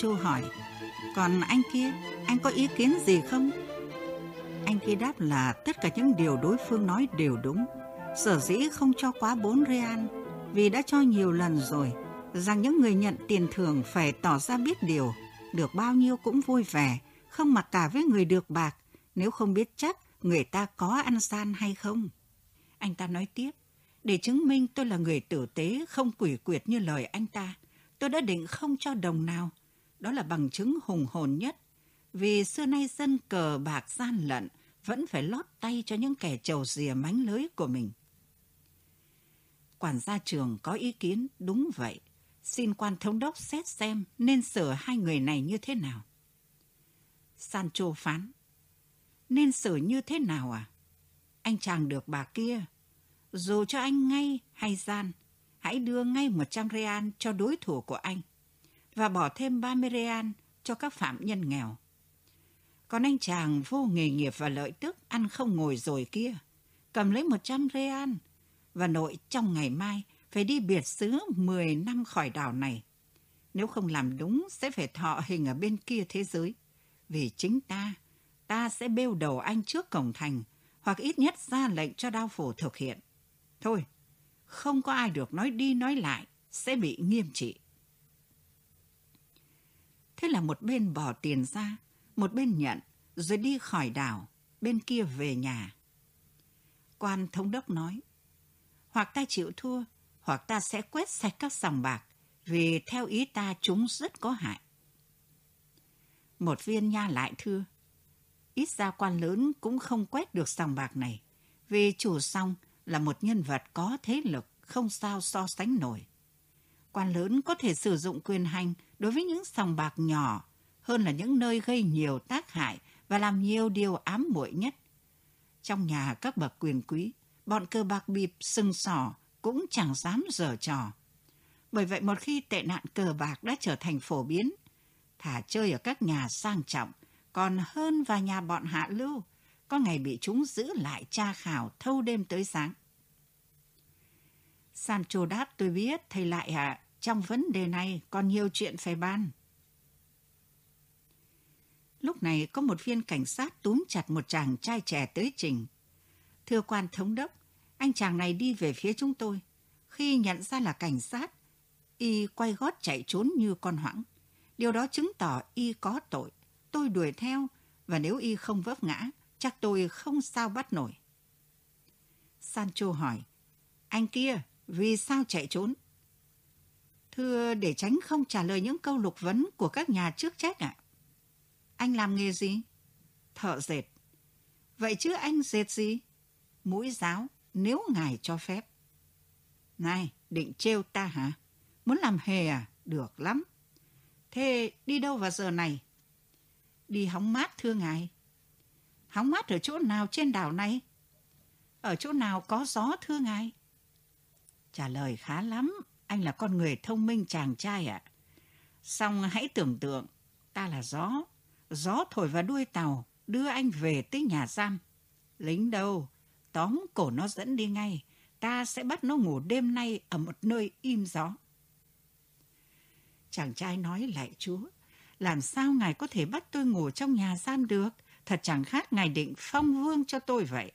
Châu hỏi, còn anh kia, anh có ý kiến gì không? Anh kia đáp là tất cả những điều đối phương nói đều đúng. Sở dĩ không cho quá 4 real vì đã cho nhiều lần rồi rằng những người nhận tiền thưởng phải tỏ ra biết điều, được bao nhiêu cũng vui vẻ, không mặc cả với người được bạc, nếu không biết chắc người ta có ăn gian hay không. Anh ta nói tiếp, để chứng minh tôi là người tử tế, không quỷ quyệt như lời anh ta, tôi đã định không cho đồng nào. Đó là bằng chứng hùng hồn nhất. Vì xưa nay dân cờ bạc gian lận vẫn phải lót tay cho những kẻ trầu rìa mánh lưới của mình. Quản gia trường có ý kiến đúng vậy. Xin quan thống đốc xét xem nên xử hai người này như thế nào. Sancho phán. Nên xử như thế nào à? Anh chàng được bà kia. Dù cho anh ngay hay gian, hãy đưa ngay 100 real cho đối thủ của anh và bỏ thêm 30 real cho các phạm nhân nghèo. Còn anh chàng vô nghề nghiệp và lợi tức ăn không ngồi rồi kia, cầm lấy 100 real và nội trong ngày mai phải đi biệt xứ 10 năm khỏi đảo này. Nếu không làm đúng sẽ phải thọ hình ở bên kia thế giới. Vì chính ta, ta sẽ bêu đầu anh trước cổng thành hoặc ít nhất ra lệnh cho đao phủ thực hiện. Thôi, không có ai được nói đi nói lại, sẽ bị nghiêm trị. Thế là một bên bỏ tiền ra, một bên nhận, rồi đi khỏi đảo, bên kia về nhà. Quan thống đốc nói, hoặc ta chịu thua, hoặc ta sẽ quét sạch các sòng bạc, vì theo ý ta chúng rất có hại. Một viên nha lại thưa, ít ra quan lớn cũng không quét được sòng bạc này, vì chủ sòng là một nhân vật có thế lực không sao so sánh nổi. Quan lớn có thể sử dụng quyền hành đối với những sòng bạc nhỏ hơn là những nơi gây nhiều tác hại và làm nhiều điều ám muội nhất. Trong nhà các bậc quyền quý, bọn cơ bạc bịp sưng sỏ cũng chẳng dám dở trò. Bởi vậy một khi tệ nạn cờ bạc đã trở thành phổ biến, thả chơi ở các nhà sang trọng, còn hơn vào nhà bọn hạ lưu, có ngày bị chúng giữ lại tra khảo thâu đêm tới sáng. Sancho đáp tôi biết, thầy lại ạ, à, trong vấn đề này còn nhiều chuyện phải bàn. Lúc này có một viên cảnh sát túm chặt một chàng trai trẻ tới trình. Thưa quan thống đốc, anh chàng này đi về phía chúng tôi. Khi nhận ra là cảnh sát, y quay gót chạy trốn như con hoãng. Điều đó chứng tỏ y có tội. Tôi đuổi theo, và nếu y không vấp ngã, chắc tôi không sao bắt nổi. Sancho hỏi, anh kia, vì sao chạy trốn? Thưa, để tránh không trả lời những câu lục vấn của các nhà trước trách ạ. Anh làm nghề gì? Thợ dệt. Vậy chứ anh dệt gì? Mũi giáo, nếu ngài cho phép. Này, định trêu ta hả? Muốn làm hề à? Được lắm. Thế đi đâu vào giờ này? Đi hóng mát thưa ngài. Hóng mát ở chỗ nào trên đảo này? Ở chỗ nào có gió thưa ngài? Trả lời khá lắm, anh là con người thông minh chàng trai ạ. À. Xong hãy tưởng tượng, ta là gió, gió thổi vào đuôi tàu, đưa anh về tới nhà giam. Lính đâu, tóm cổ nó dẫn đi ngay, ta sẽ bắt nó ngủ đêm nay ở một nơi im gió. Chàng trai nói lại chúa, làm sao ngài có thể bắt tôi ngủ trong nhà giam được? Thật chẳng khác ngài định phong vương cho tôi vậy.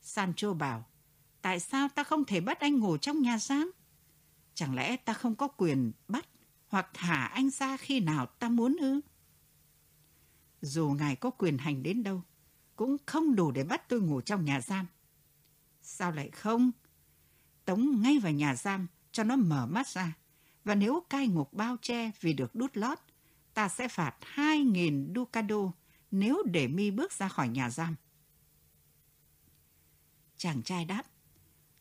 Sancho bảo, tại sao ta không thể bắt anh ngủ trong nhà giam? Chẳng lẽ ta không có quyền bắt hoặc thả anh ra khi nào ta muốn ư? Dù ngài có quyền hành đến đâu, cũng không đủ để bắt tôi ngủ trong nhà giam. Sao lại không? Tống ngay vào nhà giam cho nó mở mắt ra. Và nếu cai ngục bao che vì được đút lót, ta sẽ phạt 2.000 ducado nếu để mi bước ra khỏi nhà giam. Chàng trai đáp,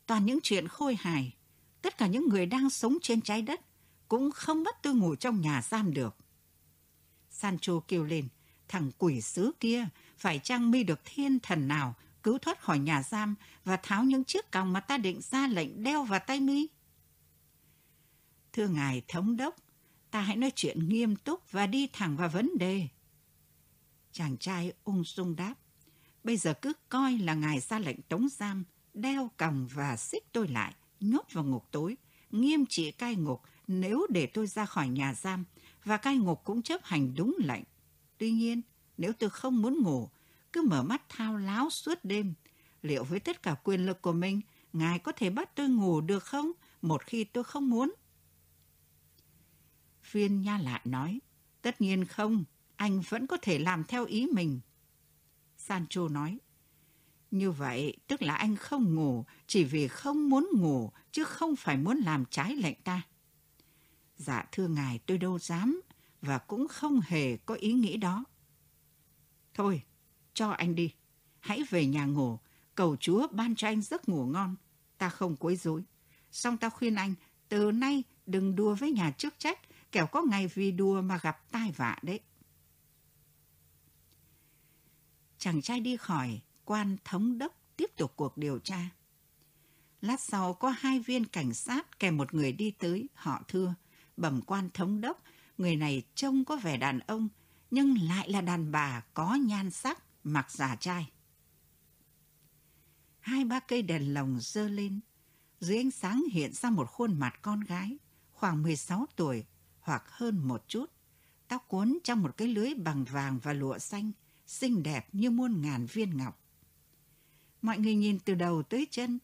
toàn những chuyện khôi hài, tất cả những người đang sống trên trái đất cũng không bắt tôi ngủ trong nhà giam được. Sancho kêu lên, thằng quỷ sứ kia, phải chăng mi được thiên thần nào cứu thoát khỏi nhà giam và tháo những chiếc còng mà ta định ra lệnh đeo vào tay mi? Thưa ngài thống đốc, ta hãy nói chuyện nghiêm túc và đi thẳng vào vấn đề. Chàng trai ung dung đáp, bây giờ cứ coi là ngài ra lệnh tống giam, đeo còng và xích tôi lại, nhốt vào ngục tối, nghiêm trị cai ngục nếu để tôi ra khỏi nhà giam và cai ngục cũng chấp hành đúng lệnh. Tuy nhiên, nếu tôi không muốn ngủ, cứ mở mắt thao láo suốt đêm, liệu với tất cả quyền lực của mình, ngài có thể bắt tôi ngủ được không một khi tôi không muốn? Viên nha lại nói, tất nhiên không, anh vẫn có thể làm theo ý mình. Sancho nói, như vậy tức là anh không ngủ chỉ vì không muốn ngủ chứ không phải muốn làm trái lệnh ta. Dạ thưa ngài tôi đâu dám và cũng không hề có ý nghĩ đó. Thôi, cho anh đi. Hãy về nhà ngủ, cầu Chúa ban cho anh giấc ngủ ngon. Ta không quấy rối. Xong ta khuyên anh, từ nay đừng đùa với nhà chức trách, kẻo có ngày vì đùa mà gặp tai vạ đấy. Chàng trai đi khỏi, quan thống đốc tiếp tục cuộc điều tra. Lát sau có hai viên cảnh sát kèm một người đi tới, họ thưa, bẩm quan thống đốc, người này trông có vẻ đàn ông, nhưng lại là đàn bà có nhan sắc, mặc giả trai. Hai ba cây đèn lồng dơ lên, dưới ánh sáng hiện ra một khuôn mặt con gái, khoảng 16 tuổi hoặc hơn một chút, tóc cuốn trong một cái lưới bằng vàng và lụa xanh, xinh đẹp như muôn ngàn viên ngọc. Mọi người nhìn từ đầu tới chân,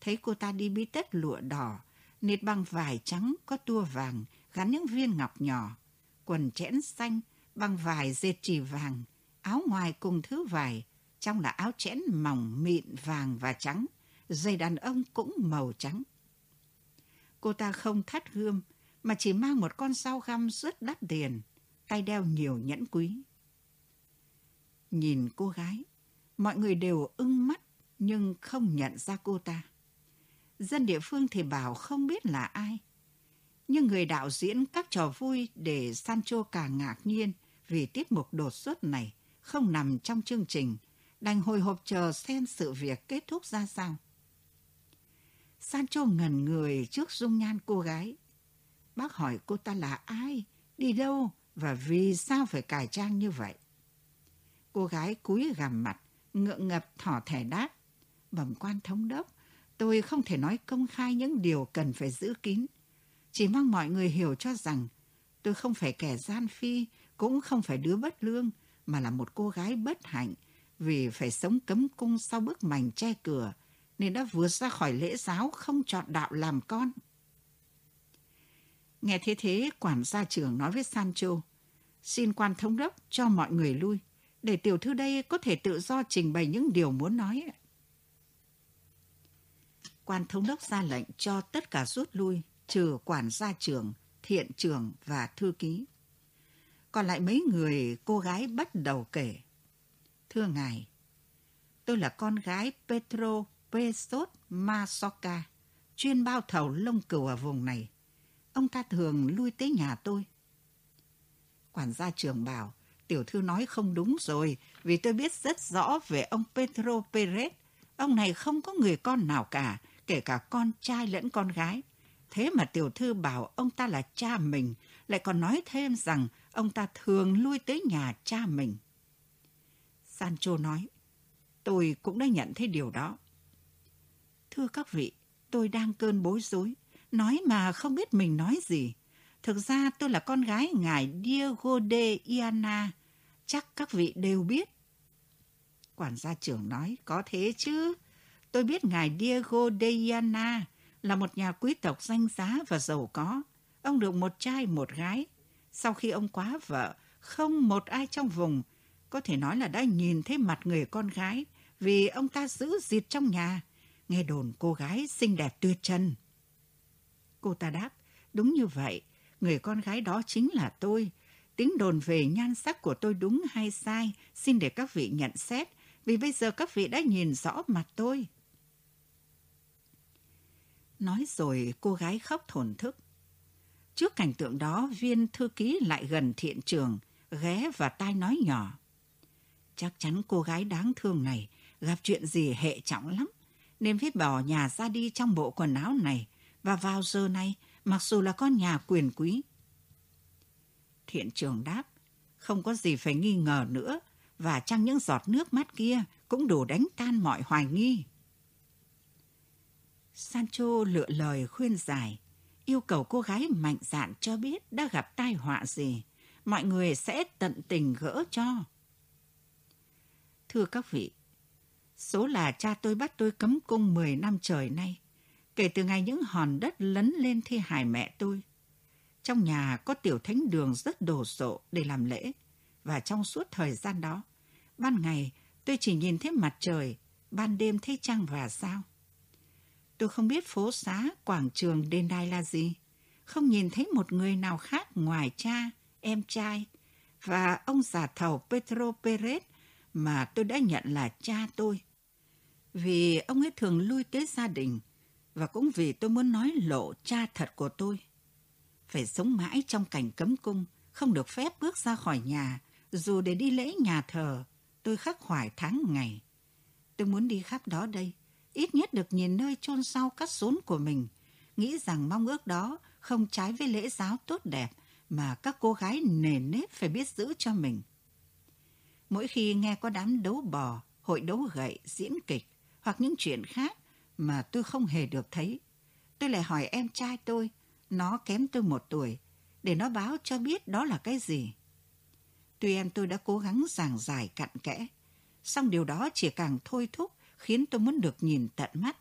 thấy cô ta đi bí tất lụa đỏ, nịt bằng vải trắng có tua vàng, gắn những viên ngọc nhỏ, quần chẽn xanh bằng vải dệt chỉ vàng, áo ngoài cùng thứ vải, trong là áo chẽn mỏng mịn vàng và trắng, giày đàn ông cũng màu trắng. Cô ta không thắt gươm, mà chỉ mang một con dao găm rất đắt tiền, tay đeo nhiều nhẫn quý. Nhìn cô gái, mọi người đều ưng mắt nhưng không nhận ra cô ta. Dân địa phương thì bảo không biết là ai. Nhưng người đạo diễn các trò vui để Sancho càng ngạc nhiên vì tiết mục đột xuất này không nằm trong chương trình, đành hồi hộp chờ xem sự việc kết thúc ra sao. Sancho ngần người trước dung nhan cô gái. Bác hỏi cô ta là ai, đi đâu và vì sao phải cải trang như vậy. Cô gái cúi gằm mặt, ngượng ngập thỏ thẻ đáp. Bẩm quan thống đốc, tôi không thể nói công khai những điều cần phải giữ kín. Chỉ mong mọi người hiểu cho rằng tôi không phải kẻ gian phi, cũng không phải đứa bất lương, mà là một cô gái bất hạnh vì phải sống cấm cung sau bức mảnh che cửa, nên đã vượt ra khỏi lễ giáo không chọn đạo làm con. Nghe thế thế, quản gia trưởng nói với Sancho, xin quan thống đốc cho mọi người lui, để tiểu thư đây có thể tự do trình bày những điều muốn nói. Quan thống đốc ra lệnh cho tất cả rút lui, trừ quản gia trưởng, thiện trưởng và thư ký. Còn lại mấy người cô gái bắt đầu kể. Thưa ngài, tôi là con gái Petro Pesot Masoka, chuyên bao thầu lông cừu ở vùng này. Ông ta thường lui tới nhà tôi. Quản gia trưởng bảo, tiểu thư nói không đúng rồi, vì tôi biết rất rõ về ông Petro Perez. Ông này không có người con nào cả, kể cả con trai lẫn con gái. Thế mà tiểu thư bảo ông ta là cha mình, lại còn nói thêm rằng ông ta thường lui tới nhà cha mình. Sancho nói, tôi cũng đã nhận thấy điều đó. Thưa các vị, tôi đang cơn bối rối, nói mà không biết mình nói gì. Thực ra tôi là con gái ngài Diego de Iana, chắc các vị đều biết. Quản gia trưởng nói, có thế chứ. Tôi biết ngài Diego de Iana là một nhà quý tộc danh giá và giàu có. Ông được một trai một gái. Sau khi ông quá vợ, không một ai trong vùng có thể nói là đã nhìn thấy mặt người con gái vì ông ta giữ diệt trong nhà. Nghe đồn cô gái xinh đẹp tuyệt trần. Cô ta đáp, đúng như vậy, người con gái đó chính là tôi. Tiếng đồn về nhan sắc của tôi đúng hay sai, xin để các vị nhận xét, vì bây giờ các vị đã nhìn rõ mặt tôi. Nói rồi cô gái khóc thổn thức. Trước cảnh tượng đó, viên thư ký lại gần thiện trường, ghé và tai nói nhỏ. Chắc chắn cô gái đáng thương này gặp chuyện gì hệ trọng lắm, nên phải bỏ nhà ra đi trong bộ quần áo này và vào giờ này, mặc dù là con nhà quyền quý. Thiện trường đáp, không có gì phải nghi ngờ nữa, và chăng những giọt nước mắt kia cũng đủ đánh tan mọi hoài nghi. Sancho lựa lời khuyên giải, yêu cầu cô gái mạnh dạn cho biết đã gặp tai họa gì, mọi người sẽ tận tình gỡ cho. Thưa các vị, số là cha tôi bắt tôi cấm cung 10 năm trời nay, kể từ ngày những hòn đất lấn lên thi hài mẹ tôi. Trong nhà có tiểu thánh đường rất đồ sộ để làm lễ, và trong suốt thời gian đó, ban ngày tôi chỉ nhìn thấy mặt trời, ban đêm thấy trăng và sao. Tôi không biết phố xá, quảng trường, đền đài là gì. Không nhìn thấy một người nào khác ngoài cha, em trai và ông già thầu Petro Perez mà tôi đã nhận là cha tôi. Vì ông ấy thường lui tới gia đình và cũng vì tôi muốn nói lộ cha thật của tôi. Phải sống mãi trong cảnh cấm cung, không được phép bước ra khỏi nhà, dù để đi lễ nhà thờ, tôi khắc khoải tháng ngày. Tôi muốn đi khắp đó đây, ít nhất được nhìn nơi chôn sau cắt rốn của mình, nghĩ rằng mong ước đó không trái với lễ giáo tốt đẹp mà các cô gái nề nếp phải biết giữ cho mình. Mỗi khi nghe có đám đấu bò, hội đấu gậy, diễn kịch hoặc những chuyện khác mà tôi không hề được thấy, tôi lại hỏi em trai tôi, nó kém tôi một tuổi, để nó báo cho biết đó là cái gì. Tuy em tôi đã cố gắng giảng giải cặn kẽ, song điều đó chỉ càng thôi thúc khiến tôi muốn được nhìn tận mắt.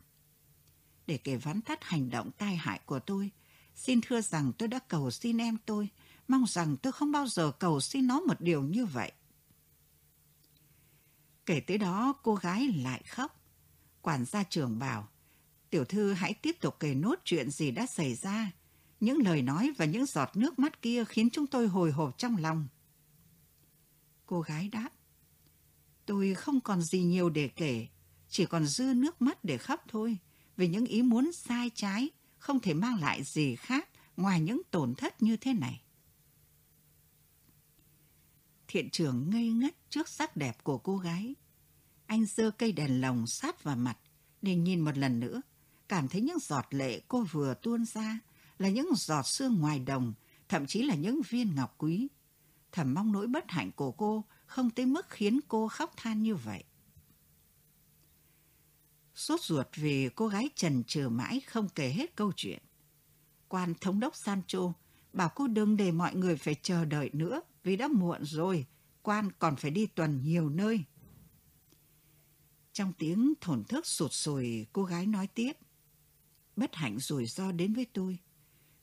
Để kể vắn tắt hành động tai hại của tôi, xin thưa rằng tôi đã cầu xin em tôi, mong rằng tôi không bao giờ cầu xin nó một điều như vậy. Kể tới đó, cô gái lại khóc. Quản gia trưởng bảo, tiểu thư hãy tiếp tục kể nốt chuyện gì đã xảy ra. Những lời nói và những giọt nước mắt kia khiến chúng tôi hồi hộp trong lòng. Cô gái đáp, tôi không còn gì nhiều để kể, chỉ còn dư nước mắt để khóc thôi, vì những ý muốn sai trái không thể mang lại gì khác ngoài những tổn thất như thế này. Thiện trưởng ngây ngất trước sắc đẹp của cô gái. Anh giơ cây đèn lồng sát vào mặt để nhìn một lần nữa, cảm thấy những giọt lệ cô vừa tuôn ra là những giọt sương ngoài đồng, thậm chí là những viên ngọc quý. Thầm mong nỗi bất hạnh của cô không tới mức khiến cô khóc than như vậy. Sốt ruột vì cô gái trần trừ mãi không kể hết câu chuyện. Quan thống đốc Sancho bảo cô đừng để mọi người phải chờ đợi nữa vì đã muộn rồi, quan còn phải đi tuần nhiều nơi. Trong tiếng thổn thức sụt sùi, cô gái nói tiếp. Bất hạnh rủi ro đến với tôi,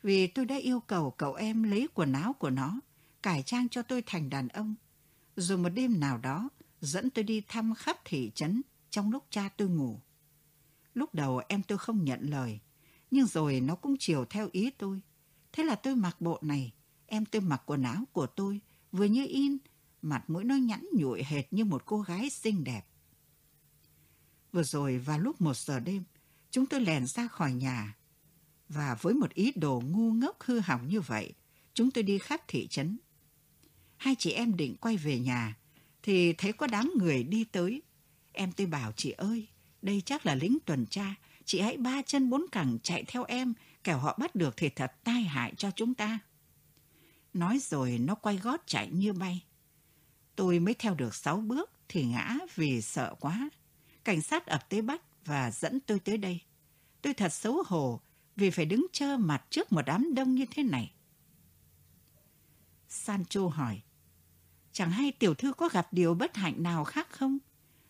vì tôi đã yêu cầu cậu em lấy quần áo của nó, cải trang cho tôi thành đàn ông. Rồi một đêm nào đó, dẫn tôi đi thăm khắp thị trấn trong lúc cha tôi ngủ. Lúc đầu em tôi không nhận lời, nhưng rồi nó cũng chiều theo ý tôi. Thế là tôi mặc bộ này, em tôi mặc quần áo của tôi, vừa như in, mặt mũi nó nhẵn nhụi hệt như một cô gái xinh đẹp. Vừa rồi vào lúc một giờ đêm, chúng tôi lèn ra khỏi nhà. Và với một ý đồ ngu ngốc hư hỏng như vậy, chúng tôi đi khắp thị trấn. Hai chị em định quay về nhà, thì thấy có đám người đi tới. Em tôi bảo chị ơi, đây chắc là lính tuần tra, chị hãy ba chân bốn cẳng chạy theo em, kẻo họ bắt được thì thật tai hại cho chúng ta. Nói rồi nó quay gót chạy như bay. Tôi mới theo được sáu bước thì ngã vì sợ quá. Cảnh sát ập tới bắt và dẫn tôi tới đây. Tôi thật xấu hổ vì phải đứng trơ mặt trước một đám đông như thế này. Sancho hỏi, chẳng hay tiểu thư có gặp điều bất hạnh nào khác không?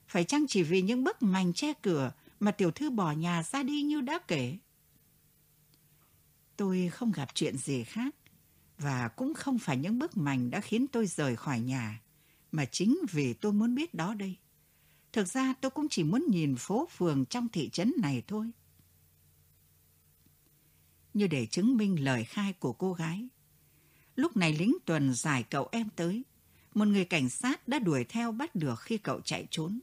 Phải chăng chỉ vì những bức mảnh che cửa mà tiểu thư bỏ nhà ra đi như đã kể? Tôi không gặp chuyện gì khác và cũng không phải những bức mảnh đã khiến tôi rời khỏi nhà, mà chính vì tôi muốn biết đó đây. Thực ra tôi cũng chỉ muốn nhìn phố phường trong thị trấn này thôi. Như để chứng minh lời khai của cô gái. Lúc này lính tuần giải cậu em tới. Một người cảnh sát đã đuổi theo bắt được khi cậu chạy trốn.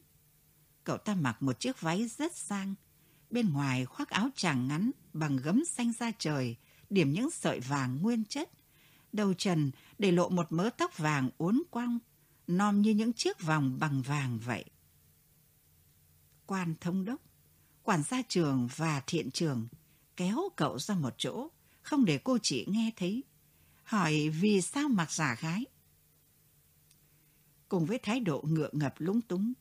Cậu ta mặc một chiếc váy rất sang. Bên ngoài khoác áo tràng ngắn bằng gấm xanh da trời, điểm những sợi vàng nguyên chất. Đầu trần để lộ một mớ tóc vàng uốn quăng, nom như những chiếc vòng bằng vàng vậy. Quan thống đốc, quản gia trường và thiện trường kéo cậu ra một chỗ, không để cô chị nghe thấy. Hỏi vì sao mặc giả gái? Cùng với thái độ ngượng ngập lúng túng,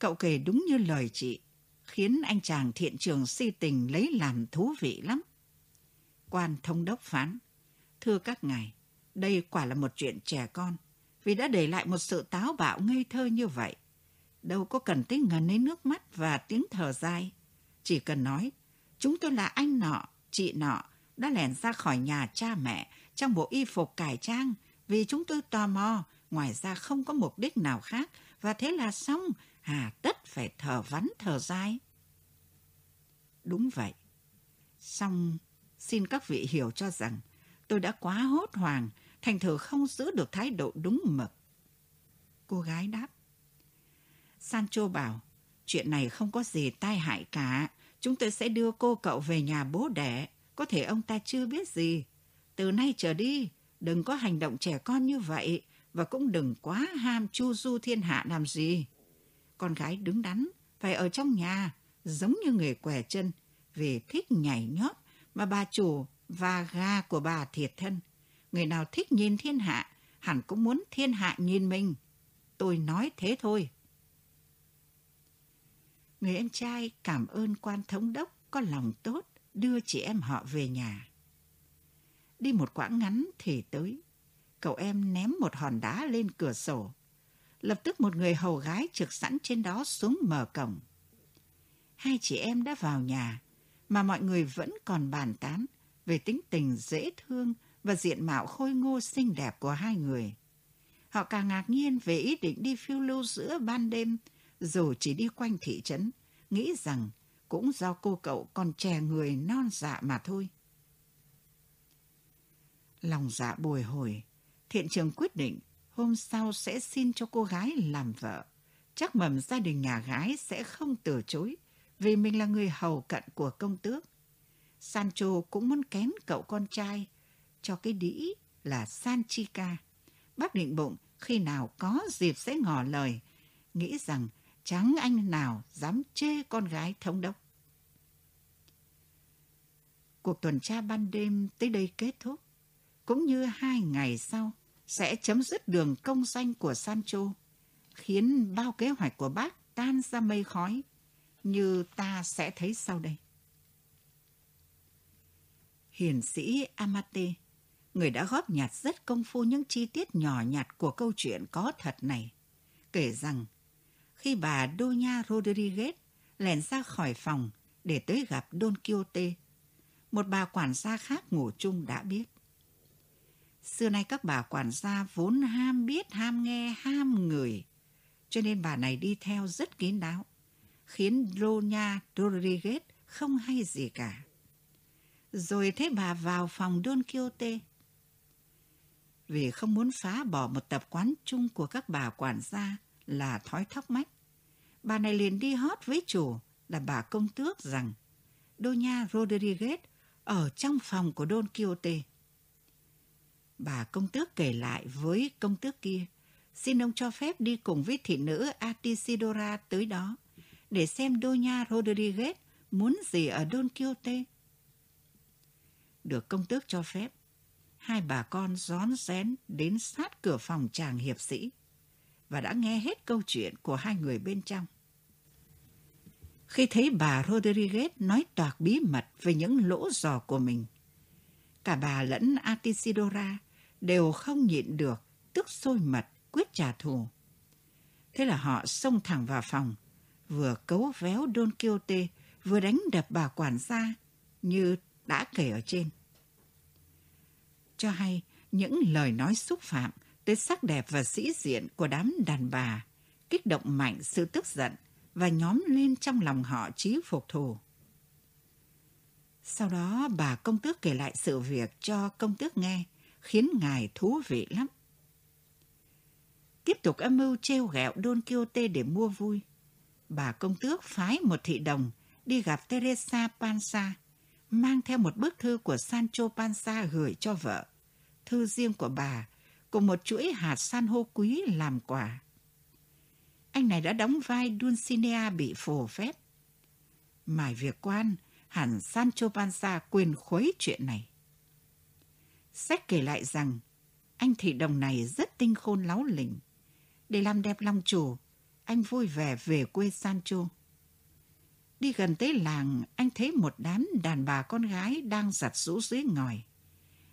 Cậu kể đúng như lời chị, khiến anh chàng thiện trường si tình lấy làm thú vị lắm. Quan thông đốc phán, thưa các ngài, đây quả là một chuyện trẻ con, vì đã để lại một sự táo bạo ngây thơ như vậy. Đâu có cần tới ngần lấy nước mắt và tiếng thở dài. Chỉ cần nói, chúng tôi là anh nọ, chị nọ, đã lẻn ra khỏi nhà cha mẹ trong bộ y phục cải trang vì chúng tôi tò mò, ngoài ra không có mục đích nào khác và thế là xong, hà tất phải thở vắn thở dài. Đúng vậy. Xong, xin các vị hiểu cho rằng tôi đã quá hốt hoảng, thành thử không giữ được thái độ đúng mực. Cô gái đáp. Sancho bảo, chuyện này không có gì tai hại cả. Chúng tôi sẽ đưa cô cậu về nhà bố đẻ. Có thể ông ta chưa biết gì. Từ nay trở đi, đừng có hành động trẻ con như vậy và cũng đừng quá ham chu du thiên hạ làm gì. Con gái đứng đắn, phải ở trong nhà, giống như người què chân, vì thích nhảy nhót mà bà chủ và gà của bà thiệt thân. Người nào thích nhìn thiên hạ, hẳn cũng muốn thiên hạ nhìn mình. Tôi nói thế thôi. Người em trai cảm ơn quan thống đốc có lòng tốt đưa chị em họ về nhà. Đi một quãng ngắn thì tới. Cậu em ném một hòn đá lên cửa sổ. Lập tức một người hầu gái trực sẵn trên đó xuống mở cổng. Hai chị em đã vào nhà, mà mọi người vẫn còn bàn tán về tính tình dễ thương và diện mạo khôi ngô xinh đẹp của hai người. Họ càng ngạc nhiên về ý định đi phiêu lưu giữa ban đêm, dù chỉ đi quanh thị trấn, nghĩ rằng cũng do cô cậu còn trẻ người non dạ mà thôi. Lòng dạ bồi hồi, thiện trường quyết định hôm sau sẽ xin cho cô gái làm vợ. Chắc mầm gia đình nhà gái sẽ không từ chối vì mình là người hầu cận của công tước. Sancho cũng muốn kén cậu con trai cho cái đĩ là Sanchica. Bác định bụng khi nào có dịp sẽ ngỏ lời, nghĩ rằng chẳng anh nào dám chê con gái thống đốc. Cuộc tuần tra ban đêm tới đây kết thúc, cũng như hai ngày sau sẽ chấm dứt đường công danh của Sancho, khiến bao kế hoạch của bác tan ra mây khói, như ta sẽ thấy sau đây. Hiền sĩ Amate, người đã góp nhặt rất công phu những chi tiết nhỏ nhặt của câu chuyện có thật này, kể rằng khi bà Doña Rodriguez lẻn ra khỏi phòng để tới gặp Don Quixote, một bà quản gia khác ngủ chung đã biết. Xưa nay các bà quản gia vốn ham biết, ham nghe, ham người, cho nên bà này đi theo rất kín đáo, khiến Doña Rodriguez không hay gì cả. Rồi thế bà vào phòng Don Quixote. Vì không muốn phá bỏ một tập quán chung của các bà quản gia là thói thóc mách, bà này liền đi hót với chủ là bà công tước rằng Doña Rodriguez ở trong phòng của Don Quixote. Bà công tước kể lại với công tước kia, xin ông cho phép đi cùng với thị nữ Atisidora tới đó để xem Doña Rodriguez muốn gì ở Don Quixote. Được công tước cho phép, hai bà con rón rén đến sát cửa phòng chàng hiệp sĩ và đã nghe hết câu chuyện của hai người bên trong. Khi thấy bà Rodriguez nói toạc bí mật về những lỗ giò của mình, cả bà lẫn Atisidora đều không nhịn được, tức sôi mật, quyết trả thù. Thế là họ xông thẳng vào phòng, vừa cấu véo Don Quixote, vừa đánh đập bà quản gia như đã kể ở trên. Cho hay những lời nói xúc phạm tới sắc đẹp và sĩ diện của đám đàn bà, kích động mạnh sự tức giận và nhóm lên trong lòng họ chí phục thù. Sau đó bà công tước kể lại sự việc cho công tước nghe, khiến ngài thú vị lắm. Tiếp tục âm mưu trêu ghẹo Don Quixote để mua vui. Bà công tước phái một thị đồng đi gặp Teresa Panza, mang theo một bức thư của Sancho Panza gửi cho vợ. Thư riêng của bà, cùng một chuỗi hạt san hô quý làm quà. Anh này đã đóng vai Dulcinea bị phổ phép. Mải việc quan, hẳn Sancho Panza quyền khuấy chuyện này. Sách kể lại rằng, anh thị đồng này rất tinh khôn láo lỉnh. Để làm đẹp lòng chủ, anh vui vẻ về quê Sancho. Đi gần tới làng, anh thấy một đám đàn bà con gái đang giặt rũ dưới ngòi.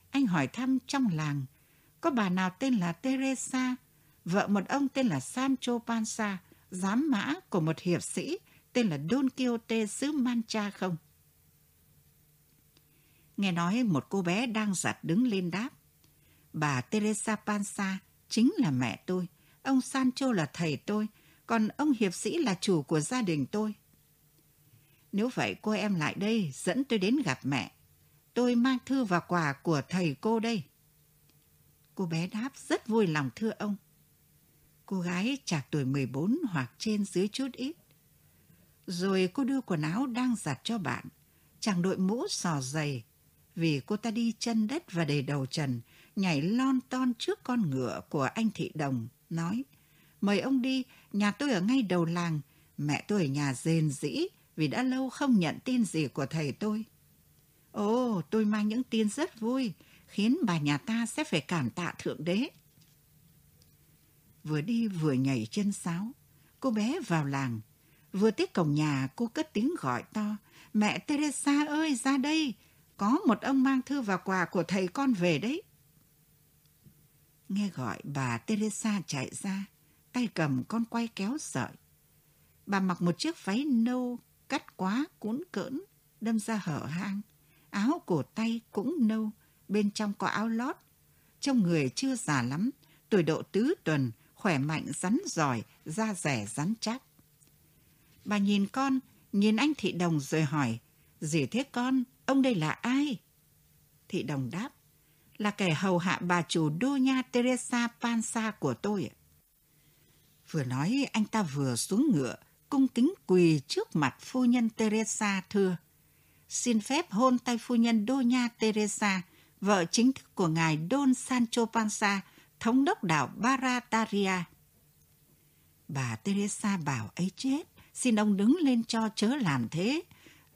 Anh hỏi thăm trong làng, có bà nào tên là Teresa, vợ một ông tên là Sancho Panza, giám mã của một hiệp sĩ tên là Don Quixote xứ Mancha không? Nghe nói một cô bé đang giặt đứng lên đáp. Bà Teresa Panza chính là mẹ tôi, ông Sancho là thầy tôi, còn ông hiệp sĩ là chủ của gia đình tôi. Nếu vậy cô em lại đây dẫn tôi đến gặp mẹ. Tôi mang thư và quà của thầy cô đây. Cô bé đáp rất vui lòng thưa ông. Cô gái chạc tuổi 14 hoặc trên dưới chút ít. Rồi cô đưa quần áo đang giặt cho bạn. Chàng đội mũ sò dày. Vì cô ta đi chân đất và đầy đầu trần, nhảy lon ton trước con ngựa của anh thị đồng, nói Mời ông đi, nhà tôi ở ngay đầu làng, mẹ tôi ở nhà rền rĩ vì đã lâu không nhận tin gì của thầy tôi. Ồ, tôi mang những tin rất vui, khiến bà nhà ta sẽ phải cảm tạ Thượng Đế. Vừa đi vừa nhảy chân sáo, cô bé vào làng. Vừa tới cổng nhà, cô cất tiếng gọi to. Mẹ Teresa ơi, ra đây! Có một ông mang thư và quà của thầy con về đấy. Nghe gọi, bà Teresa chạy ra, tay cầm con quay kéo sợi. Bà mặc một chiếc váy nâu cắt quá cuốn cỡn, đâm ra hở hang. Áo cổ tay cũng nâu, bên trong có áo lót. Trong người chưa già lắm, tuổi độ tứ tuần, khỏe mạnh rắn giỏi, da rẻ rắn chắc. Bà nhìn con, nhìn anh thị đồng rồi hỏi, gì thế con, ông đây là ai? Thị đồng đáp, là kẻ hầu hạ bà chủ Đô Nha Teresa Pansa của tôi. Vừa nói anh ta vừa xuống ngựa, cung kính quỳ trước mặt phu nhân Teresa thưa. Xin phép hôn tay phu nhân Doña Teresa, vợ chính thức của ngài Don Sancho Panza, thống đốc đảo Barataria. Bà Teresa bảo ấy chết, xin ông đứng lên cho chớ làm thế.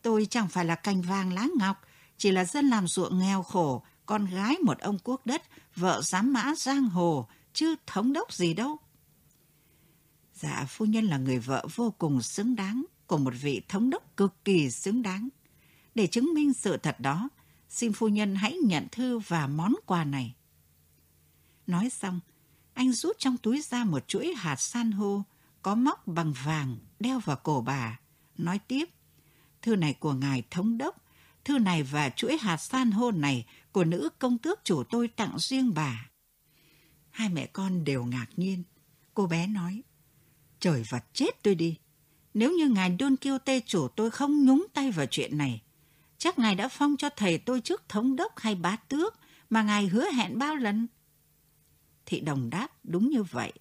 Tôi chẳng phải là cành vàng lá ngọc, chỉ là dân làm ruộng nghèo khổ, con gái một ông quốc đất, vợ giám mã giang hồ, chứ thống đốc gì đâu. Dạ, phu nhân là người vợ vô cùng xứng đáng của một vị thống đốc cực kỳ xứng đáng. Để chứng minh sự thật đó, xin phu nhân hãy nhận thư và món quà này. Nói xong, anh rút trong túi ra một chuỗi hạt san hô có móc bằng vàng đeo vào cổ bà. Nói tiếp, thư này của ngài thống đốc, thư này và chuỗi hạt san hô này của nữ công tước chủ tôi tặng riêng bà. Hai mẹ con đều ngạc nhiên. Cô bé nói, trời vật chết tôi đi. Nếu như ngài Don Quixote chủ tôi không nhúng tay vào chuyện này, chắc ngài đã phong cho thầy tôi trước thống đốc hay bá tước mà ngài hứa hẹn bao lần. Thị đồng đáp đúng như vậy.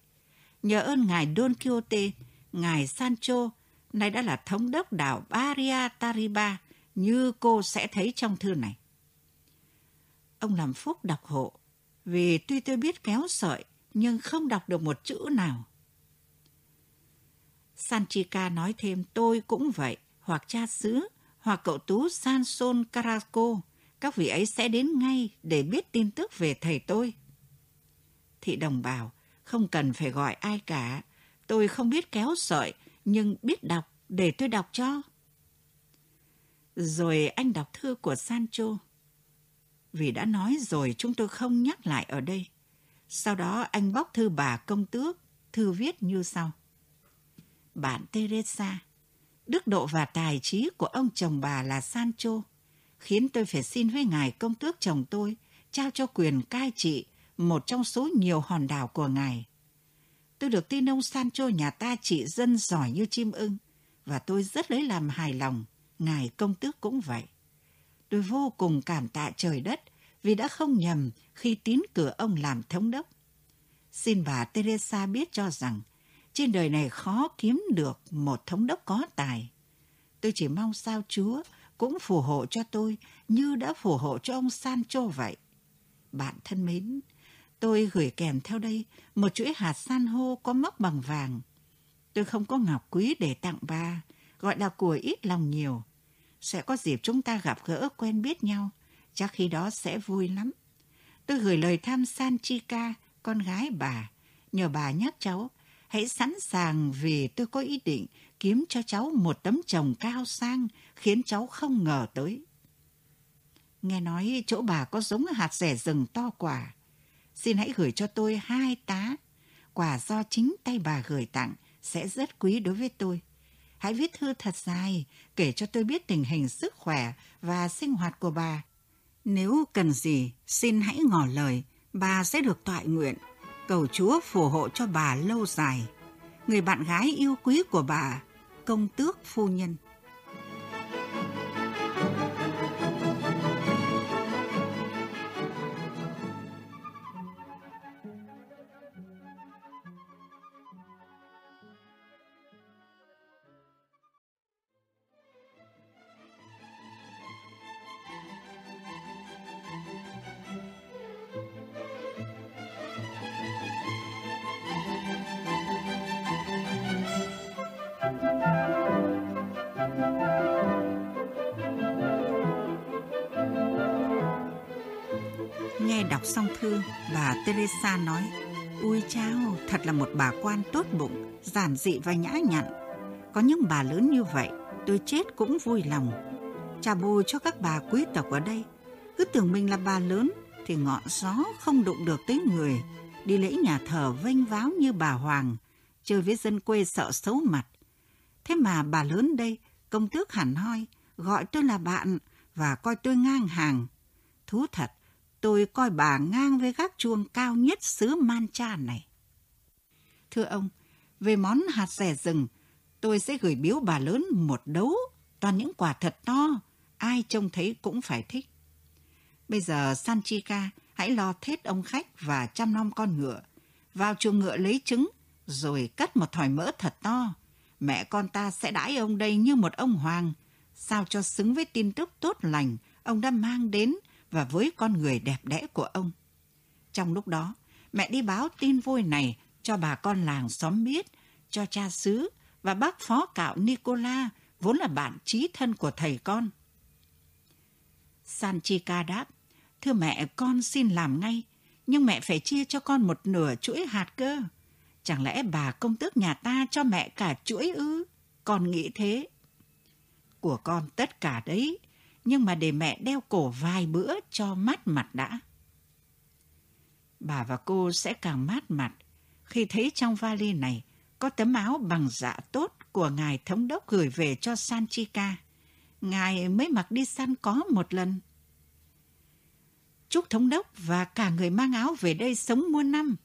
Nhờ ơn ngài Don Quixote, ngài Sancho, nay đã là thống đốc đảo Baria Tariba, như cô sẽ thấy trong thư này. Ông làm phúc đọc hộ, vì tuy tôi biết kéo sợi, nhưng không đọc được một chữ nào. Sanchica nói thêm tôi cũng vậy, hoặc cha xứ, hoặc cậu tú Sanson Carrasco. Các vị ấy sẽ đến ngay để biết tin tức về thầy tôi. Thị đồng bảo, không cần phải gọi ai cả. Tôi không biết kéo sợi, nhưng biết đọc để tôi đọc cho. Rồi anh đọc thư của Sancho. Vì đã nói rồi chúng tôi không nhắc lại ở đây. Sau đó anh bóc thư bà công tước, thư viết như sau. Bạn Teresa, đức độ và tài trí của ông chồng bà là Sancho, khiến tôi phải xin với ngài công tước chồng tôi trao cho quyền cai trị một trong số nhiều hòn đảo của ngài. Tôi được tin ông Sancho nhà ta trị dân giỏi như chim ưng, và tôi rất lấy làm hài lòng, ngài công tước cũng vậy. Tôi vô cùng cảm tạ trời đất vì đã không nhầm khi tín cử ông làm thống đốc. Xin bà Teresa biết cho rằng trên đời này khó kiếm được một thống đốc có tài. Tôi chỉ mong sao Chúa cũng phù hộ cho tôi như đã phù hộ cho ông Sancho vậy. Bạn thân mến, tôi gửi kèm theo đây một chuỗi hạt san hô có móc bằng vàng. Tôi không có ngọc quý để tặng bà, gọi là của ít lòng nhiều. Sẽ có dịp chúng ta gặp gỡ quen biết nhau, chắc khi đó sẽ vui lắm. Tôi gửi lời thăm San Chica, con gái bà, nhờ bà nhắc cháu hãy sẵn sàng vì tôi có ý định kiếm cho cháu một tấm chồng cao sang khiến cháu không ngờ tới. Nghe nói chỗ bà có giống hạt rẻ rừng to quả. Xin hãy gửi cho tôi hai tá. Quả do chính tay bà gửi tặng sẽ rất quý đối với tôi. Hãy viết thư thật dài, kể cho tôi biết tình hình sức khỏe và sinh hoạt của bà. Nếu cần gì, xin hãy ngỏ lời, bà sẽ được tọa nguyện. Cầu Chúa phù hộ cho bà lâu dài. Người bạn gái yêu quý của bà, công tước phu nhân. Đọc xong thư, bà Teresa nói, Ui chao, thật là một bà quan tốt bụng, giản dị và nhã nhặn. Có những bà lớn như vậy, tôi chết cũng vui lòng. Chà bù cho các bà quý tộc ở đây. Cứ tưởng mình là bà lớn, thì ngọn gió không đụng được tới người. Đi lễ nhà thờ vênh váo như bà Hoàng, chơi với dân quê sợ xấu mặt. Thế mà bà lớn đây, công tước hẳn hoi, gọi tôi là bạn và coi tôi ngang hàng. Thú thật, tôi coi bà ngang với gác chuông cao nhất xứ Mancha này. Thưa ông, về món hạt rẻ rừng, tôi sẽ gửi biếu bà lớn một đấu, toàn những quả thật to, ai trông thấy cũng phải thích. Bây giờ Sanchica hãy lo thết ông khách và chăm nom con ngựa, vào chuồng ngựa lấy trứng, rồi cắt một thỏi mỡ thật to. Mẹ con ta sẽ đãi ông đây như một ông hoàng, sao cho xứng với tin tức tốt lành ông đã mang đến và với con người đẹp đẽ của ông. Trong lúc đó, mẹ đi báo tin vui này cho bà con làng xóm biết, cho cha xứ và bác phó cạo Nicola, vốn là bạn trí thân của thầy con. Sanchica đáp, thưa mẹ, con xin làm ngay, nhưng mẹ phải chia cho con một nửa chuỗi hạt cơ. Chẳng lẽ bà công tước nhà ta cho mẹ cả chuỗi ư? Con nghĩ thế. Của con tất cả đấy, nhưng mà để mẹ đeo cổ vài bữa cho mát mặt đã. Bà và cô sẽ càng mát mặt khi thấy trong vali này có tấm áo bằng dạ tốt của ngài thống đốc gửi về cho Sanchica. Ngài mới mặc đi săn có một lần. Chúc thống đốc và cả người mang áo về đây sống muôn năm.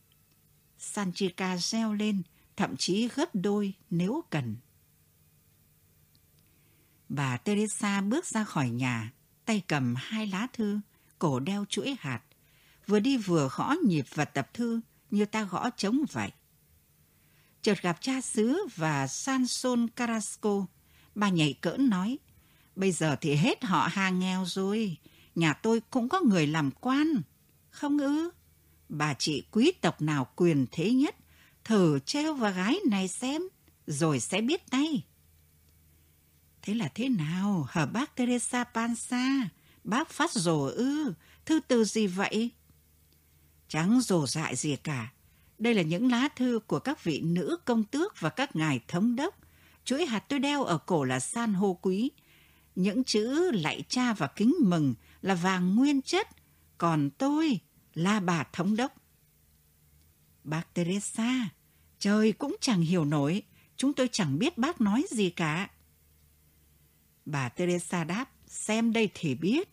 Sanchica reo lên, thậm chí gấp đôi nếu cần. Bà Teresa bước ra khỏi nhà, tay cầm hai lá thư, cổ đeo chuỗi hạt, vừa đi vừa gõ nhịp và tập thư như ta gõ trống vậy. Chợt gặp cha xứ và Sanson Carrasco, bà nhảy cỡn nói, bây giờ thì hết họ hàng nghèo rồi, nhà tôi cũng có người làm quan. Không ư? Bà chị quý tộc nào quyền thế nhất, thử treo vào gái này xem, rồi sẽ biết tay. Thế là thế nào, hả bác Teresa Pansa? Bác phát rổ ư? Thư từ gì vậy? Chẳng rổ dại gì cả. Đây là những lá thư của các vị nữ công tước và các ngài thống đốc. Chuỗi hạt tôi đeo ở cổ là san hô quý. Những chữ lạy cha và kính mừng là vàng nguyên chất. Còn tôi là bà thống đốc. Bác Teresa, trời cũng chẳng hiểu nổi. Chúng tôi chẳng biết bác nói gì cả. Bà Teresa đáp, xem đây thì biết.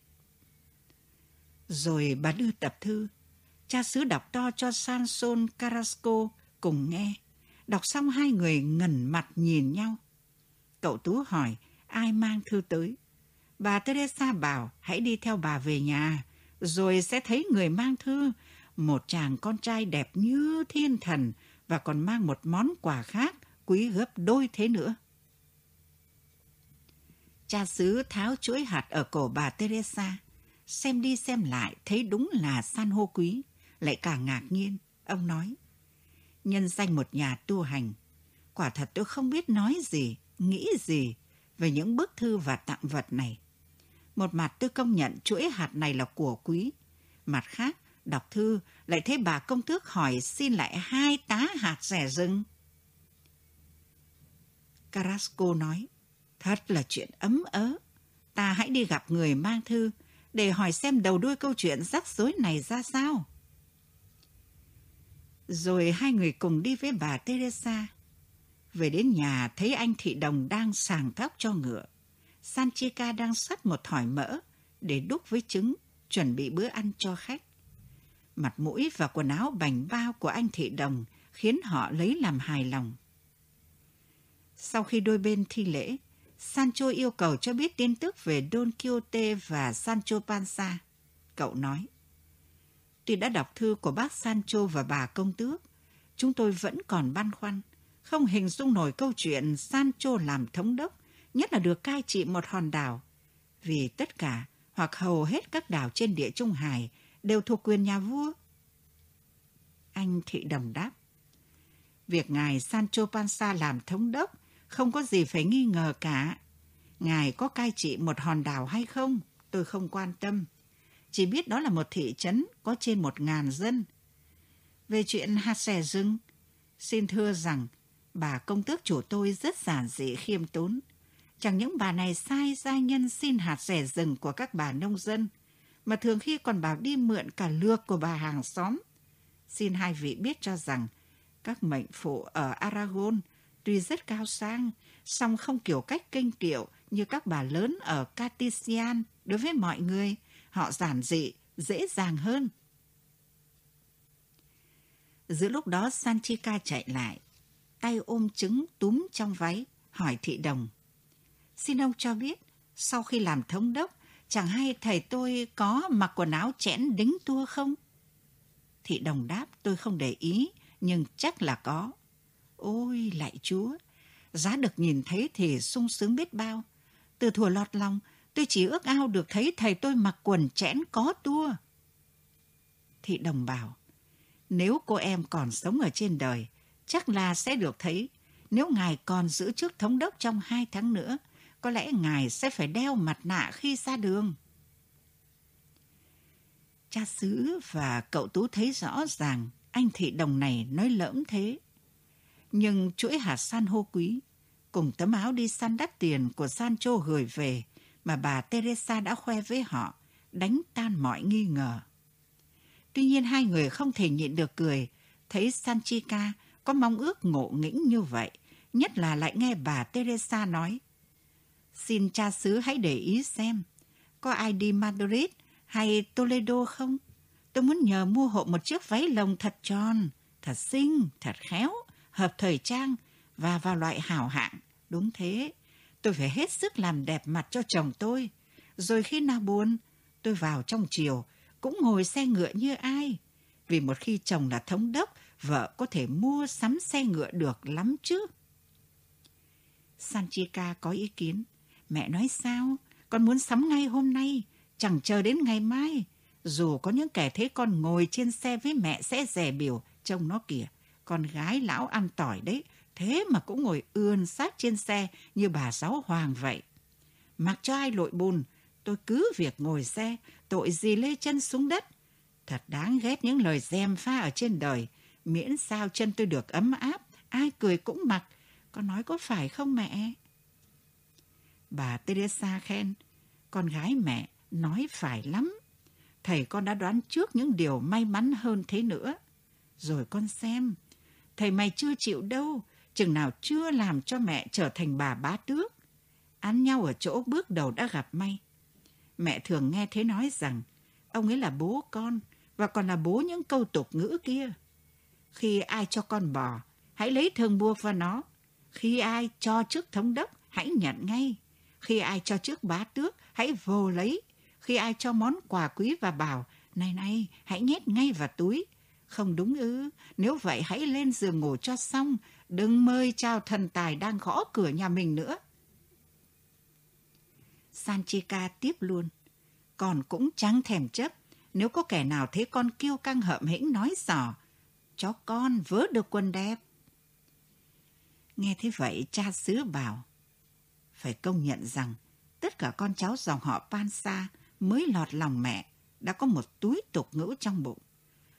Rồi bà đưa tập thư. Cha xứ đọc to cho Sanson Carrasco cùng nghe. Đọc xong hai người ngẩn mặt nhìn nhau. Cậu Tú hỏi ai mang thư tới. Bà Teresa bảo hãy đi theo bà về nhà, rồi sẽ thấy người mang thư, một chàng con trai đẹp như thiên thần và còn mang một món quà khác quý gấp đôi thế nữa. Cha xứ tháo chuỗi hạt ở cổ bà Teresa. Xem đi xem lại thấy đúng là san hô quý. Lại càng ngạc nhiên, ông nói. Nhân danh một nhà tu hành. Quả thật tôi không biết nói gì, nghĩ gì về những bức thư và tặng vật này. Một mặt tôi công nhận chuỗi hạt này là của quý. Mặt khác, đọc thư lại thấy bà công tước hỏi xin lại hai tá hạt rẻ rừng. Carrasco nói, thật là chuyện ấm ớ. Ta hãy đi gặp người mang thư để hỏi xem đầu đuôi câu chuyện rắc rối này ra sao. Rồi hai người cùng đi với bà Teresa. Về đến nhà thấy anh thị đồng đang sàng tóc cho ngựa. Sanchica đang sắt một thỏi mỡ để đúc với trứng, chuẩn bị bữa ăn cho khách. Mặt mũi và quần áo bành bao của anh thị đồng khiến họ lấy làm hài lòng. Sau khi đôi bên thi lễ, Sancho yêu cầu cho biết tin tức về Don Quixote và Sancho Panza. Cậu nói, Tuy đã đọc thư của bác Sancho và bà công tước, chúng tôi vẫn còn băn khoăn, không hình dung nổi câu chuyện Sancho làm thống đốc, nhất là được cai trị một hòn đảo. Vì tất cả hoặc hầu hết các đảo trên địa Trung Hải đều thuộc quyền nhà vua. Anh thị đồng đáp. Việc ngài Sancho Panza làm thống đốc không có gì phải nghi ngờ cả. Ngài có cai trị một hòn đảo hay không, tôi không quan tâm. Chỉ biết đó là một thị trấn có trên một ngàn dân. Về chuyện hạt xè rừng, xin thưa rằng bà công tước chủ tôi rất giản dị khiêm tốn. Chẳng những bà này sai gia nhân xin hạt rẻ rừng của các bà nông dân, mà thường khi còn bảo đi mượn cả lược của bà hàng xóm. Xin hai vị biết cho rằng, các mệnh phụ ở Aragon tuy rất cao sang, song không kiểu cách kinh kiệu như các bà lớn ở Catisian đối với mọi người. Họ giản dị, dễ dàng hơn. Giữa lúc đó Sanchica chạy lại, tay ôm trứng túm trong váy, hỏi thị đồng. Xin ông cho biết, sau khi làm thống đốc, chẳng hay thầy tôi có mặc quần áo chẽn đính tua không? Thị đồng đáp tôi không để ý, nhưng chắc là có. Ôi lạy chúa, giá được nhìn thấy thì sung sướng biết bao. Từ thùa lọt lòng, tôi chỉ ước ao được thấy thầy tôi mặc quần chẽn có tua. Thị đồng bảo, nếu cô em còn sống ở trên đời, chắc là sẽ được thấy. Nếu ngài còn giữ chức thống đốc trong hai tháng nữa, có lẽ ngài sẽ phải đeo mặt nạ khi ra đường. Cha xứ và cậu Tú thấy rõ ràng anh thị đồng này nói lỡm thế. Nhưng chuỗi hạt san hô quý, cùng tấm áo đi săn đắt tiền của Sancho gửi về mà bà Teresa đã khoe với họ, đánh tan mọi nghi ngờ. Tuy nhiên hai người không thể nhịn được cười, thấy Sanchica có mong ước ngộ nghĩnh như vậy, nhất là lại nghe bà Teresa nói. Xin cha xứ hãy để ý xem, có ai đi Madrid hay Toledo không? Tôi muốn nhờ mua hộ một chiếc váy lồng thật tròn, thật xinh, thật khéo, hợp thời trang và vào loại hảo hạng. Đúng thế, tôi phải hết sức làm đẹp mặt cho chồng tôi. Rồi khi nào buồn, tôi vào trong chiều, cũng ngồi xe ngựa như ai. Vì một khi chồng là thống đốc, vợ có thể mua sắm xe ngựa được lắm chứ. Sanchika có ý kiến. Mẹ nói sao? Con muốn sắm ngay hôm nay, chẳng chờ đến ngày mai. Dù có những kẻ thấy con ngồi trên xe với mẹ sẽ rẻ biểu, trông nó kìa. Con gái lão ăn tỏi đấy, thế mà cũng ngồi ươn sát trên xe như bà giáo Hoàng vậy. Mặc cho ai lội bùn, tôi cứ việc ngồi xe, tội gì lê chân xuống đất. Thật đáng ghét những lời dèm pha ở trên đời, miễn sao chân tôi được ấm áp, ai cười cũng mặc. Con nói có phải không mẹ? Bà Teresa khen, con gái mẹ nói phải lắm. Thầy con đã đoán trước những điều may mắn hơn thế nữa. Rồi con xem, thầy mày chưa chịu đâu, chừng nào chưa làm cho mẹ trở thành bà bá tước. Ăn nhau ở chỗ bước đầu đã gặp may. Mẹ thường nghe thế nói rằng, ông ấy là bố con, và còn là bố những câu tục ngữ kia. Khi ai cho con bò, hãy lấy thường buộc vào nó. Khi ai cho chức thống đốc, hãy nhận ngay. Khi ai cho chức bá tước, hãy vô lấy. Khi ai cho món quà quý và bảo, này này, hãy nhét ngay vào túi. Không đúng ư, nếu vậy hãy lên giường ngủ cho xong, đừng mời chào thần tài đang gõ cửa nhà mình nữa. Sanchika tiếp luôn, còn cũng chẳng thèm chấp, nếu có kẻ nào thấy con kêu căng hậm hĩnh nói sỏ, cho con vớ được quần đẹp. Nghe thế vậy cha xứ bảo, phải công nhận rằng tất cả con cháu dòng họ Pansa mới lọt lòng mẹ đã có một túi tục ngữ trong bụng.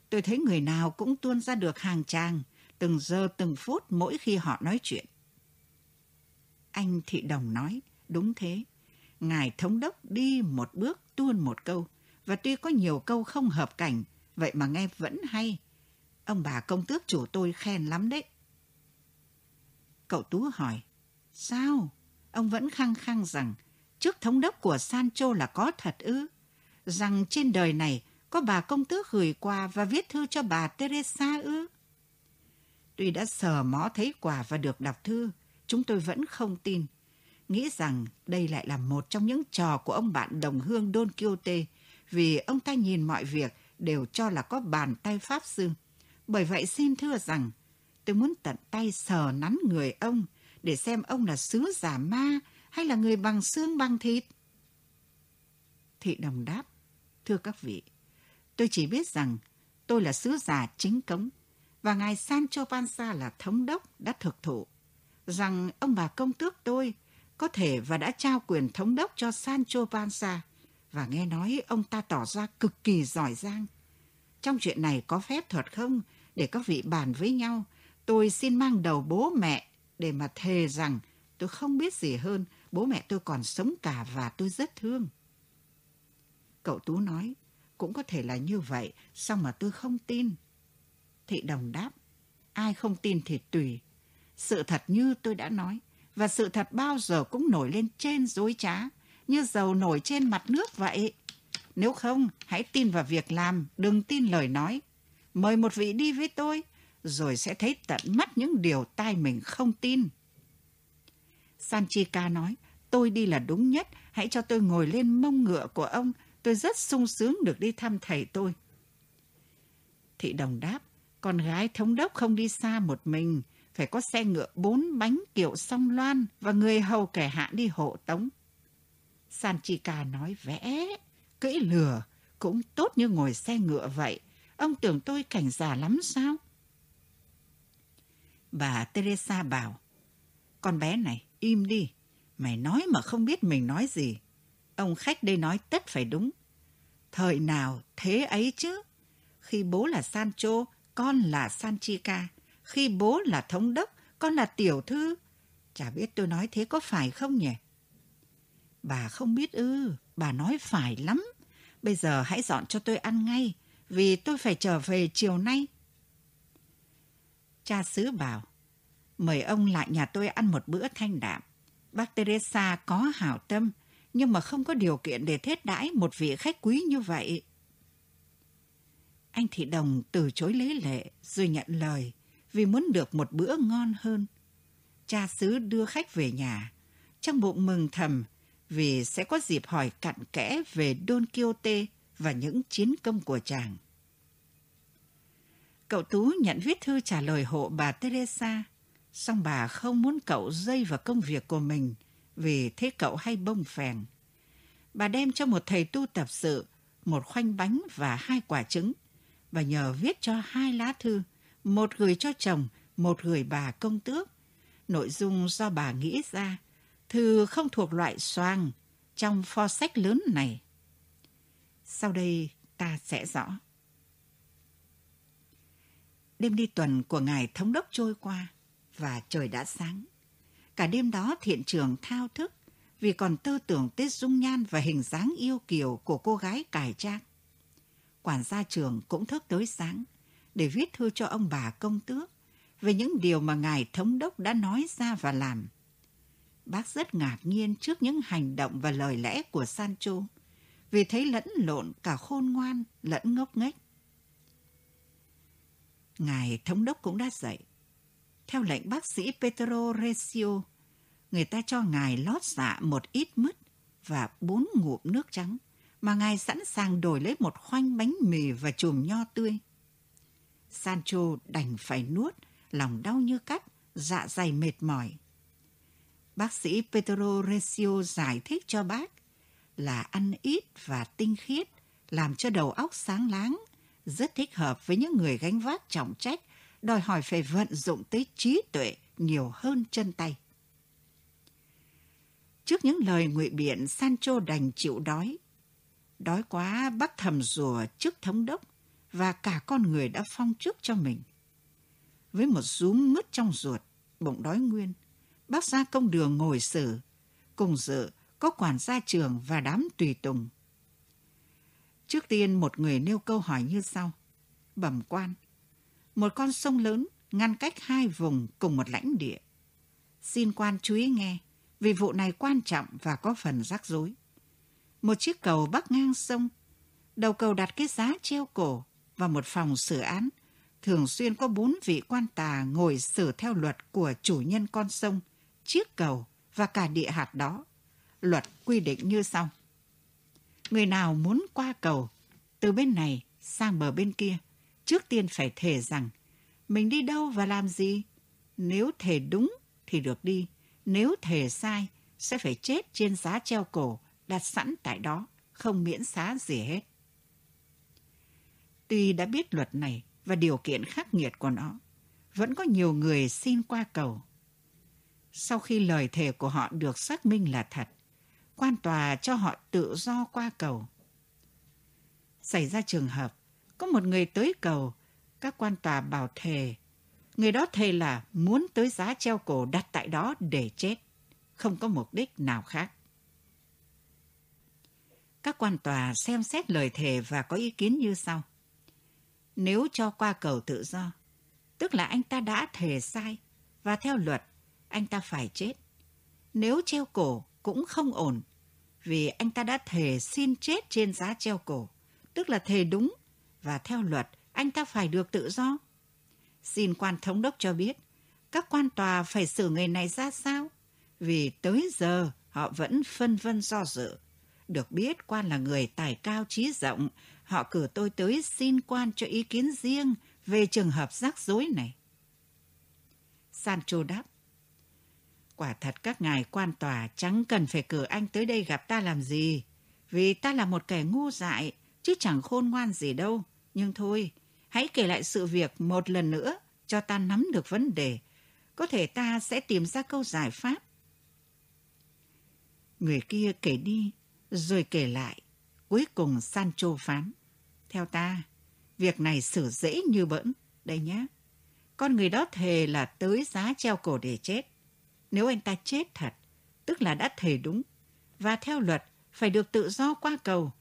Tôi thấy người nào cũng tuôn ra được hàng trang, từng giờ từng phút mỗi khi họ nói chuyện. Anh Thị Đồng nói, đúng thế. Ngài Thống đốc đi một bước tuôn một câu, và tuy có nhiều câu không hợp cảnh, vậy mà nghe vẫn hay. Ông bà công tước chủ tôi khen lắm đấy. Cậu Tú hỏi, sao? Ông vẫn khăng khăng rằng trước thống đốc của Sancho là có thật ư? Rằng trên đời này có bà công tước gửi quà và viết thư cho bà Teresa ư? Tuy đã sờ mó thấy quà và được đọc thư, chúng tôi vẫn không tin. Nghĩ rằng đây lại là một trong những trò của ông bạn đồng hương Don Quixote, vì ông ta nhìn mọi việc đều cho là có bàn tay pháp sư. Bởi vậy xin thưa rằng, tôi muốn tận tay sờ nắn người ông để xem ông là sứ giả ma hay là người bằng xương bằng thịt. Thị đồng đáp, thưa các vị, tôi chỉ biết rằng tôi là sứ giả chính cống và ngài Sancho Panza là thống đốc đã thực thụ rằng ông bà công tước tôi có thể và đã trao quyền thống đốc cho Sancho Panza và nghe nói ông ta tỏ ra cực kỳ giỏi giang. Trong chuyện này có phép thuật không để các vị bàn với nhau? Tôi xin mang đầu bố mẹ để mà thề rằng tôi không biết gì hơn, bố mẹ tôi còn sống cả và tôi rất thương. Cậu Tú nói, cũng có thể là như vậy, xong mà tôi không tin. Thị đồng đáp, ai không tin thì tùy. Sự thật như tôi đã nói, và sự thật bao giờ cũng nổi lên trên dối trá, như dầu nổi trên mặt nước vậy. Nếu không, hãy tin vào việc làm, đừng tin lời nói. Mời một vị đi với tôi, rồi sẽ thấy tận mắt những điều tai mình không tin. Sanchika nói, tôi đi là đúng nhất, hãy cho tôi ngồi lên mông ngựa của ông, tôi rất sung sướng được đi thăm thầy tôi. Thị đồng đáp, con gái thống đốc không đi xa một mình, phải có xe ngựa bốn bánh kiểu song loan và người hầu kẻ hạ đi hộ tống. Sanchika nói vẽ, cưỡi lừa, cũng tốt như ngồi xe ngựa vậy. Ông tưởng tôi cảnh già lắm sao? Bà Teresa bảo, con bé này, im đi, mày nói mà không biết mình nói gì. Ông khách đây nói tất phải đúng. Thời nào thế ấy chứ? Khi bố là Sancho, con là Sanchica. Khi bố là thống đốc, con là tiểu thư. Chả biết tôi nói thế có phải không nhỉ? Bà không biết ư, bà nói phải lắm. Bây giờ hãy dọn cho tôi ăn ngay, vì tôi phải trở về chiều nay. Cha xứ bảo, mời ông lại nhà tôi ăn một bữa thanh đạm. Bác Teresa có hảo tâm, nhưng mà không có điều kiện để thết đãi một vị khách quý như vậy. Anh Thị Đồng từ chối lấy lệ rồi nhận lời vì muốn được một bữa ngon hơn. Cha xứ đưa khách về nhà, trong bụng mừng thầm vì sẽ có dịp hỏi cặn kẽ về Don Quixote và những chiến công của chàng. Cậu Tú nhận viết thư trả lời hộ bà Teresa, song bà không muốn cậu dây vào công việc của mình vì thế cậu hay bông phèn. Bà đem cho một thầy tu tập sự một khoanh bánh và hai quả trứng và nhờ viết cho hai lá thư, một gửi cho chồng, một gửi bà công tước. Nội dung do bà nghĩ ra, thư không thuộc loại xoang trong pho sách lớn này. Sau đây ta sẽ rõ. Đêm đi tuần của ngài thống đốc trôi qua và trời đã sáng. Cả đêm đó thiện trường thao thức vì còn tư tưởng tết dung nhan và hình dáng yêu kiều của cô gái cải trang. Quản gia trường cũng thức tới sáng để viết thư cho ông bà công tước về những điều mà ngài thống đốc đã nói ra và làm. Bác rất ngạc nhiên trước những hành động và lời lẽ của Sancho, vì thấy lẫn lộn cả khôn ngoan lẫn ngốc nghếch. Ngài thống đốc cũng đã dậy. Theo lệnh bác sĩ Petro Recio, người ta cho ngài lót dạ một ít mứt và bốn ngụm nước trắng, mà ngài sẵn sàng đổi lấy một khoanh bánh mì và chùm nho tươi. Sancho đành phải nuốt, lòng đau như cắt, dạ dày mệt mỏi. Bác sĩ Petro Recio giải thích cho bác là ăn ít và tinh khiết, làm cho đầu óc sáng láng, rất thích hợp với những người gánh vác trọng trách, đòi hỏi phải vận dụng tới trí tuệ nhiều hơn chân tay. Trước những lời ngụy biện, Sancho đành chịu đói. Đói quá bác thầm rùa trước thống đốc và cả con người đã phong trước cho mình. Với một rúm mứt trong ruột, bụng đói nguyên, bác ra công đường ngồi xử, cùng dự có quản gia trường và đám tùy tùng. Trước tiên một người nêu câu hỏi như sau. Bẩm quan, một con sông lớn ngăn cách hai vùng cùng một lãnh địa. Xin quan chú ý nghe, vì vụ này quan trọng và có phần rắc rối. Một chiếc cầu bắc ngang sông, đầu cầu đặt cái giá treo cổ và một phòng xử án. Thường xuyên có bốn vị quan tà ngồi xử theo luật của chủ nhân con sông, chiếc cầu và cả địa hạt đó. Luật quy định như sau. Người nào muốn qua cầu, từ bên này sang bờ bên kia, trước tiên phải thề rằng mình đi đâu và làm gì. Nếu thề đúng thì được đi, nếu thề sai sẽ phải chết trên giá treo cổ đặt sẵn tại đó, không miễn xá gì hết. Tuy đã biết luật này và điều kiện khắc nghiệt của nó, vẫn có nhiều người xin qua cầu. Sau khi lời thề của họ được xác minh là thật, quan tòa cho họ tự do qua cầu. Xảy ra trường hợp, có một người tới cầu, các quan tòa bảo thề. Người đó thề là muốn tới giá treo cổ đặt tại đó để chết, không có mục đích nào khác. Các quan tòa xem xét lời thề và có ý kiến như sau. Nếu cho qua cầu tự do, tức là anh ta đã thề sai và theo luật anh ta phải chết. Nếu treo cổ cũng không ổn vì anh ta đã thề xin chết trên giá treo cổ, tức là thề đúng và theo luật anh ta phải được tự do. Xin quan thống đốc cho biết các quan tòa phải xử người này ra sao vì tới giờ họ vẫn phân vân do dự. Được biết quan là người tài cao trí rộng, họ cử tôi tới xin quan cho ý kiến riêng về trường hợp rắc rối này. Sancho đáp, Quả thật các ngài quan tòa chẳng cần phải cử anh tới đây gặp ta làm gì. Vì ta là một kẻ ngu dại, chứ chẳng khôn ngoan gì đâu. Nhưng thôi, hãy kể lại sự việc một lần nữa cho ta nắm được vấn đề. Có thể ta sẽ tìm ra câu giải pháp. Người kia kể đi, rồi kể lại. Cuối cùng Sancho phán. Theo ta, việc này xử dễ như bỡn. Đây nhé. Con người đó thề là tới giá treo cổ để chết. Nếu anh ta chết thật, tức là đã thề đúng, và theo luật phải được tự do qua cầu.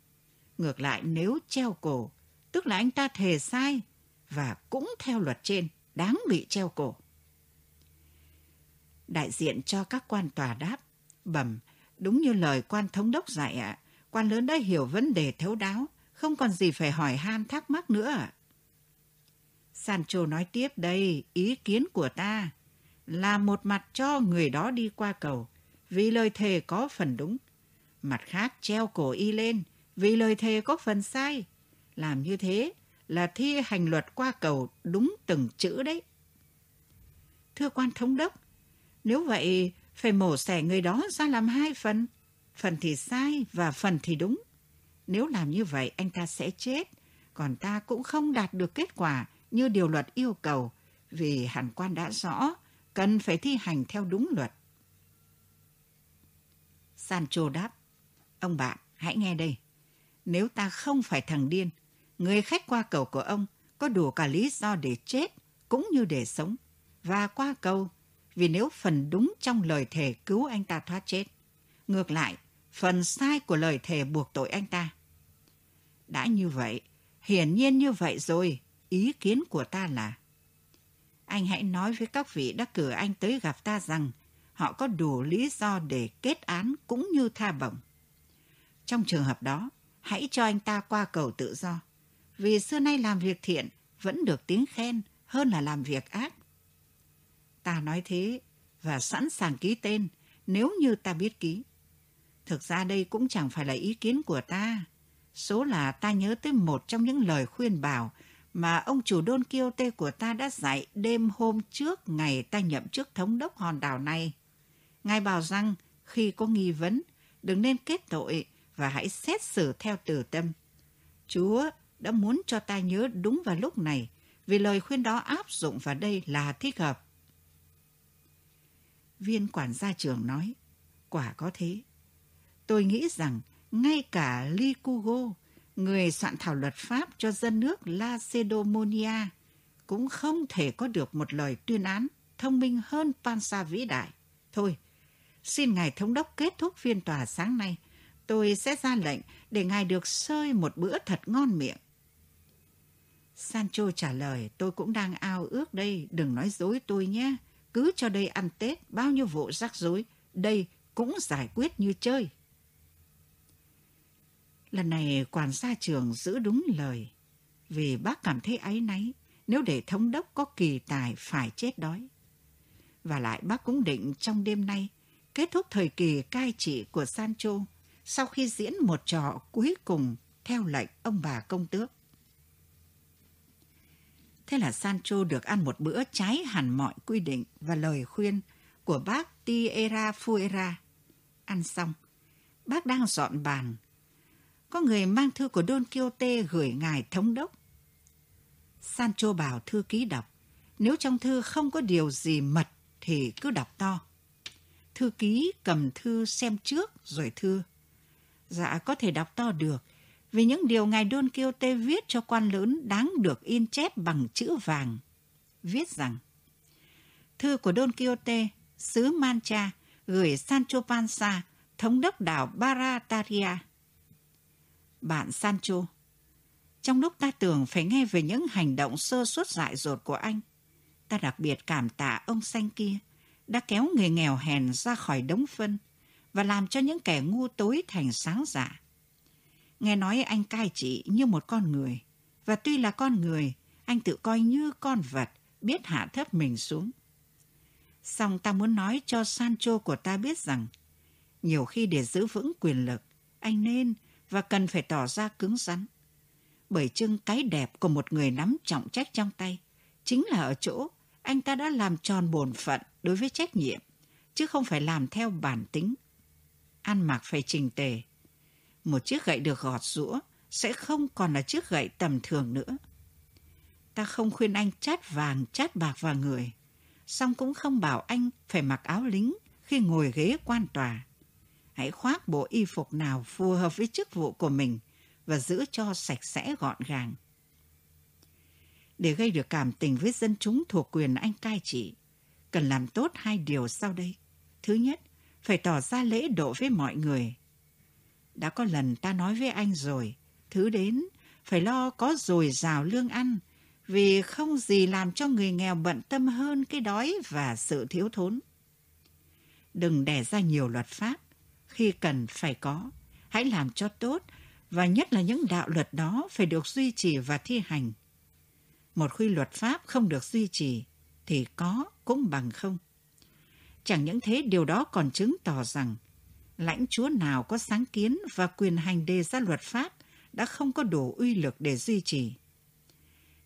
Ngược lại nếu treo cổ, tức là anh ta thề sai, và cũng theo luật trên, đáng bị treo cổ. Đại diện cho các quan tòa đáp, bẩm, đúng như lời quan thống đốc dạy ạ, quan lớn đã hiểu vấn đề thấu đáo, không còn gì phải hỏi han thắc mắc nữa ạ. Sancho nói tiếp đây, ý kiến của ta là một mặt cho người đó đi qua cầu, vì lời thề có phần đúng. Mặt khác treo cổ y lên, vì lời thề có phần sai. Làm như thế là thi hành luật qua cầu đúng từng chữ đấy. Thưa quan thống đốc, nếu vậy phải mổ xẻ người đó ra làm hai phần. Phần thì sai và phần thì đúng. Nếu làm như vậy anh ta sẽ chết, còn ta cũng không đạt được kết quả như điều luật yêu cầu vì hẳn quan đã rõ cần phải thi hành theo đúng luật. Sancho đáp, ông bạn, hãy nghe đây. Nếu ta không phải thằng điên, người khách qua cầu của ông có đủ cả lý do để chết cũng như để sống. Và qua cầu, vì nếu phần đúng trong lời thề cứu anh ta thoát chết. Ngược lại, phần sai của lời thề buộc tội anh ta. Đã như vậy, hiển nhiên như vậy rồi, ý kiến của ta là anh hãy nói với các vị đã cử anh tới gặp ta rằng họ có đủ lý do để kết án cũng như tha bổng. Trong trường hợp đó, hãy cho anh ta qua cầu tự do, vì xưa nay làm việc thiện vẫn được tiếng khen hơn là làm việc ác. Ta nói thế và sẵn sàng ký tên nếu như ta biết ký. Thực ra đây cũng chẳng phải là ý kiến của ta. Số là ta nhớ tới một trong những lời khuyên bảo mà ông chủ đôn kiêu tê của ta đã dạy đêm hôm trước ngày ta nhậm chức thống đốc hòn đảo này. Ngài bảo rằng khi có nghi vấn, đừng nên kết tội và hãy xét xử theo từ tâm. Chúa đã muốn cho ta nhớ đúng vào lúc này vì lời khuyên đó áp dụng vào đây là thích hợp. Viên quản gia trưởng nói, quả có thế. Tôi nghĩ rằng ngay cả Lycugo người soạn thảo luật pháp cho dân nước Lacedomonia cũng không thể có được một lời tuyên án thông minh hơn Pansa vĩ đại. Thôi, xin ngài thống đốc kết thúc phiên tòa sáng nay. Tôi sẽ ra lệnh để ngài được sơi một bữa thật ngon miệng. Sancho trả lời, tôi cũng đang ao ước đây, đừng nói dối tôi nhé. Cứ cho đây ăn Tết, bao nhiêu vụ rắc rối, đây cũng giải quyết như chơi. Lần này quản gia trường giữ đúng lời, vì bác cảm thấy áy náy nếu để thống đốc có kỳ tài phải chết đói. Và lại bác cũng định trong đêm nay kết thúc thời kỳ cai trị của Sancho sau khi diễn một trò cuối cùng theo lệnh ông bà công tước. Thế là Sancho được ăn một bữa trái hẳn mọi quy định và lời khuyên của bác Tierra Fuera. Ăn xong, bác đang dọn bàn. Có người mang thư của Don Quixote gửi ngài thống đốc. Sancho bảo thư ký đọc, nếu trong thư không có điều gì mật thì cứ đọc to. Thư ký cầm thư xem trước rồi thưa. Dạ có thể đọc to được, vì những điều ngài Don Quixote viết cho quan lớn đáng được in chép bằng chữ vàng. Viết rằng, thư của Don Quixote, xứ Mancha, gửi Sancho Panza, thống đốc đảo Barataria. Bạn Sancho, trong lúc ta tưởng phải nghe về những hành động sơ suất dại dột của anh, ta đặc biệt cảm tạ ông xanh kia đã kéo người nghèo hèn ra khỏi đống phân và làm cho những kẻ ngu tối thành sáng dạ. Nghe nói anh cai trị như một con người, và tuy là con người, anh tự coi như con vật, biết hạ thấp mình xuống. Xong ta muốn nói cho Sancho của ta biết rằng, nhiều khi để giữ vững quyền lực, anh nên và cần phải tỏ ra cứng rắn. Bởi chưng cái đẹp của một người nắm trọng trách trong tay, chính là ở chỗ anh ta đã làm tròn bổn phận đối với trách nhiệm, chứ không phải làm theo bản tính. Ăn mặc phải trình tề, một chiếc gậy được gọt rũa sẽ không còn là chiếc gậy tầm thường nữa. Ta không khuyên anh chát vàng, chát bạc vào người, song cũng không bảo anh phải mặc áo lính khi ngồi ghế quan tòa. Hãy khoác bộ y phục nào phù hợp với chức vụ của mình và giữ cho sạch sẽ gọn gàng. Để gây được cảm tình với dân chúng thuộc quyền anh cai trị, cần làm tốt hai điều sau đây. Thứ nhất, phải tỏ ra lễ độ với mọi người đã có lần ta nói với anh rồi, thứ đến phải lo có dồi dào lương ăn, vì không gì làm cho người nghèo bận tâm hơn cái đói và sự thiếu thốn. Đừng đẻ ra nhiều luật pháp, khi cần phải có, hãy làm cho tốt và nhất là những đạo luật đó phải được duy trì và thi hành. Một khi luật pháp không được duy trì thì có cũng bằng không. Chẳng những thế điều đó còn chứng tỏ rằng lãnh chúa nào có sáng kiến và quyền hành đề ra luật pháp đã không có đủ uy lực để duy trì.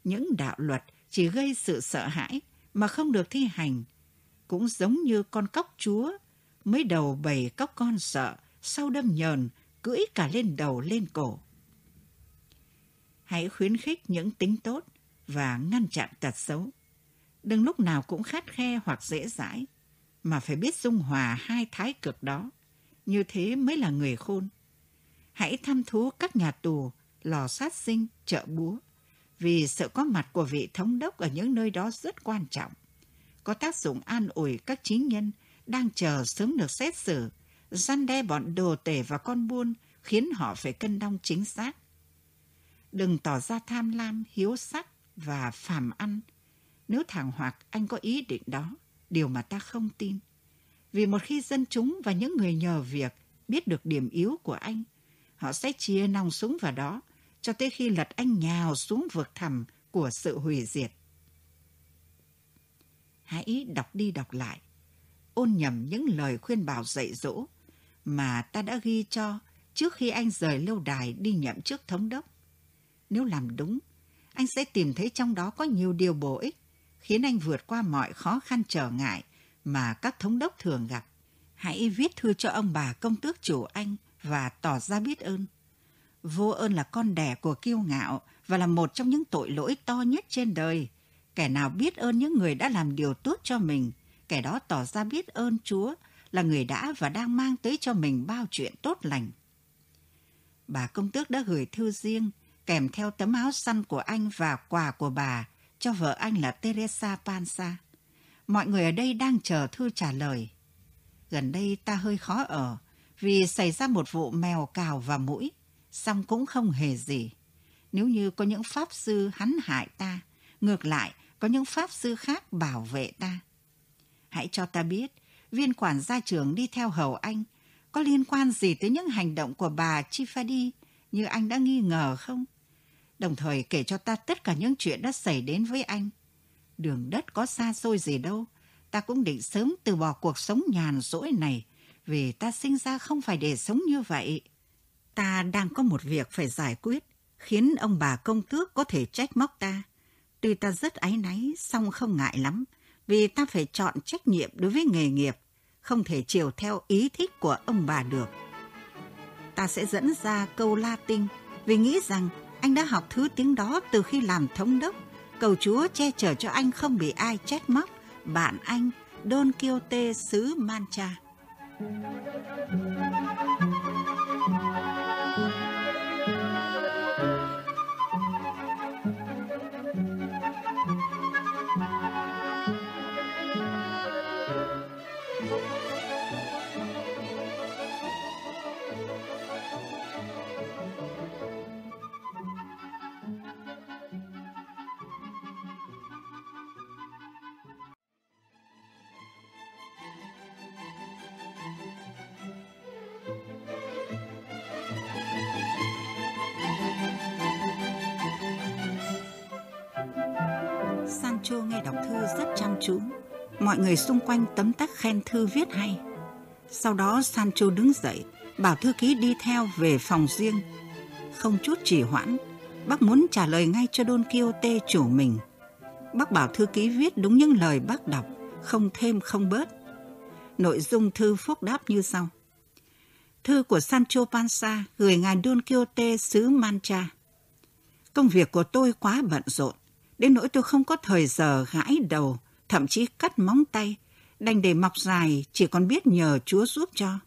Những đạo luật chỉ gây sự sợ hãi mà không được thi hành, cũng giống như con cóc chúa, mới đầu bầy cóc con sợ, sau đâm nhờn, cưỡi cả lên đầu lên cổ. Hãy khuyến khích những tính tốt và ngăn chặn tật xấu. Đừng lúc nào cũng khát khe hoặc dễ dãi, mà phải biết dung hòa hai thái cực đó như thế mới là người khôn. Hãy thăm thú các nhà tù, lò sát sinh, chợ búa, vì sự có mặt của vị thống đốc ở những nơi đó rất quan trọng. Có tác dụng an ủi các chính nhân đang chờ sớm được xét xử, gian đe bọn đồ tể và con buôn, khiến họ phải cân đong chính xác. Đừng tỏ ra tham lam, hiếu sắc và phàm ăn. Nếu thẳng hoặc anh có ý định đó, điều mà ta không tin. Vì một khi dân chúng và những người nhờ việc biết được điểm yếu của anh, họ sẽ chia nòng súng vào đó cho tới khi lật anh nhào xuống vực thẳm của sự hủy diệt. Hãy đọc đi đọc lại, ôn nhầm những lời khuyên bảo dạy dỗ mà ta đã ghi cho trước khi anh rời lâu đài đi nhậm chức thống đốc. Nếu làm đúng, anh sẽ tìm thấy trong đó có nhiều điều bổ ích, khiến anh vượt qua mọi khó khăn trở ngại mà các thống đốc thường gặp. Hãy viết thư cho ông bà công tước chủ anh và tỏ ra biết ơn. Vô ơn là con đẻ của kiêu ngạo và là một trong những tội lỗi to nhất trên đời. Kẻ nào biết ơn những người đã làm điều tốt cho mình, kẻ đó tỏ ra biết ơn Chúa là người đã và đang mang tới cho mình bao chuyện tốt lành. Bà công tước đã gửi thư riêng kèm theo tấm áo săn của anh và quà của bà cho vợ anh là Teresa Pansa mọi người ở đây đang chờ thư trả lời. Gần đây ta hơi khó ở vì xảy ra một vụ mèo cào vào mũi, xong cũng không hề gì. Nếu như có những pháp sư hắn hại ta, ngược lại có những pháp sư khác bảo vệ ta. Hãy cho ta biết, viên quản gia trưởng đi theo hầu anh có liên quan gì tới những hành động của bà Chifadi như anh đã nghi ngờ không? Đồng thời kể cho ta tất cả những chuyện đã xảy đến với anh. Đường đất có xa xôi gì đâu, ta cũng định sớm từ bỏ cuộc sống nhàn rỗi này, vì ta sinh ra không phải để sống như vậy. Ta đang có một việc phải giải quyết, khiến ông bà công tước có thể trách móc ta. Tuy ta rất áy náy, song không ngại lắm, vì ta phải chọn trách nhiệm đối với nghề nghiệp, không thể chiều theo ý thích của ông bà được. Ta sẽ dẫn ra câu Latin vì nghĩ rằng anh đã học thứ tiếng đó từ khi làm thống đốc. Cầu Chúa che chở cho anh không bị ai trách móc. Bạn anh, Don Quixote, xứ Mancha. Sancho Mọi người xung quanh tấm tắc khen thư viết hay. Sau đó Sancho đứng dậy, bảo thư ký đi theo về phòng riêng. Không chút trì hoãn, bác muốn trả lời ngay cho Don Quixote chủ mình. Bác bảo thư ký viết đúng những lời bác đọc, không thêm không bớt. Nội dung thư phúc đáp như sau. Thư của Sancho Panza gửi ngài Don Quixote xứ Mancha. Công việc của tôi quá bận rộn đến nỗi tôi không có thời giờ gãi đầu, thậm chí cắt móng tay, đành để mọc dài chỉ còn biết nhờ Chúa giúp cho.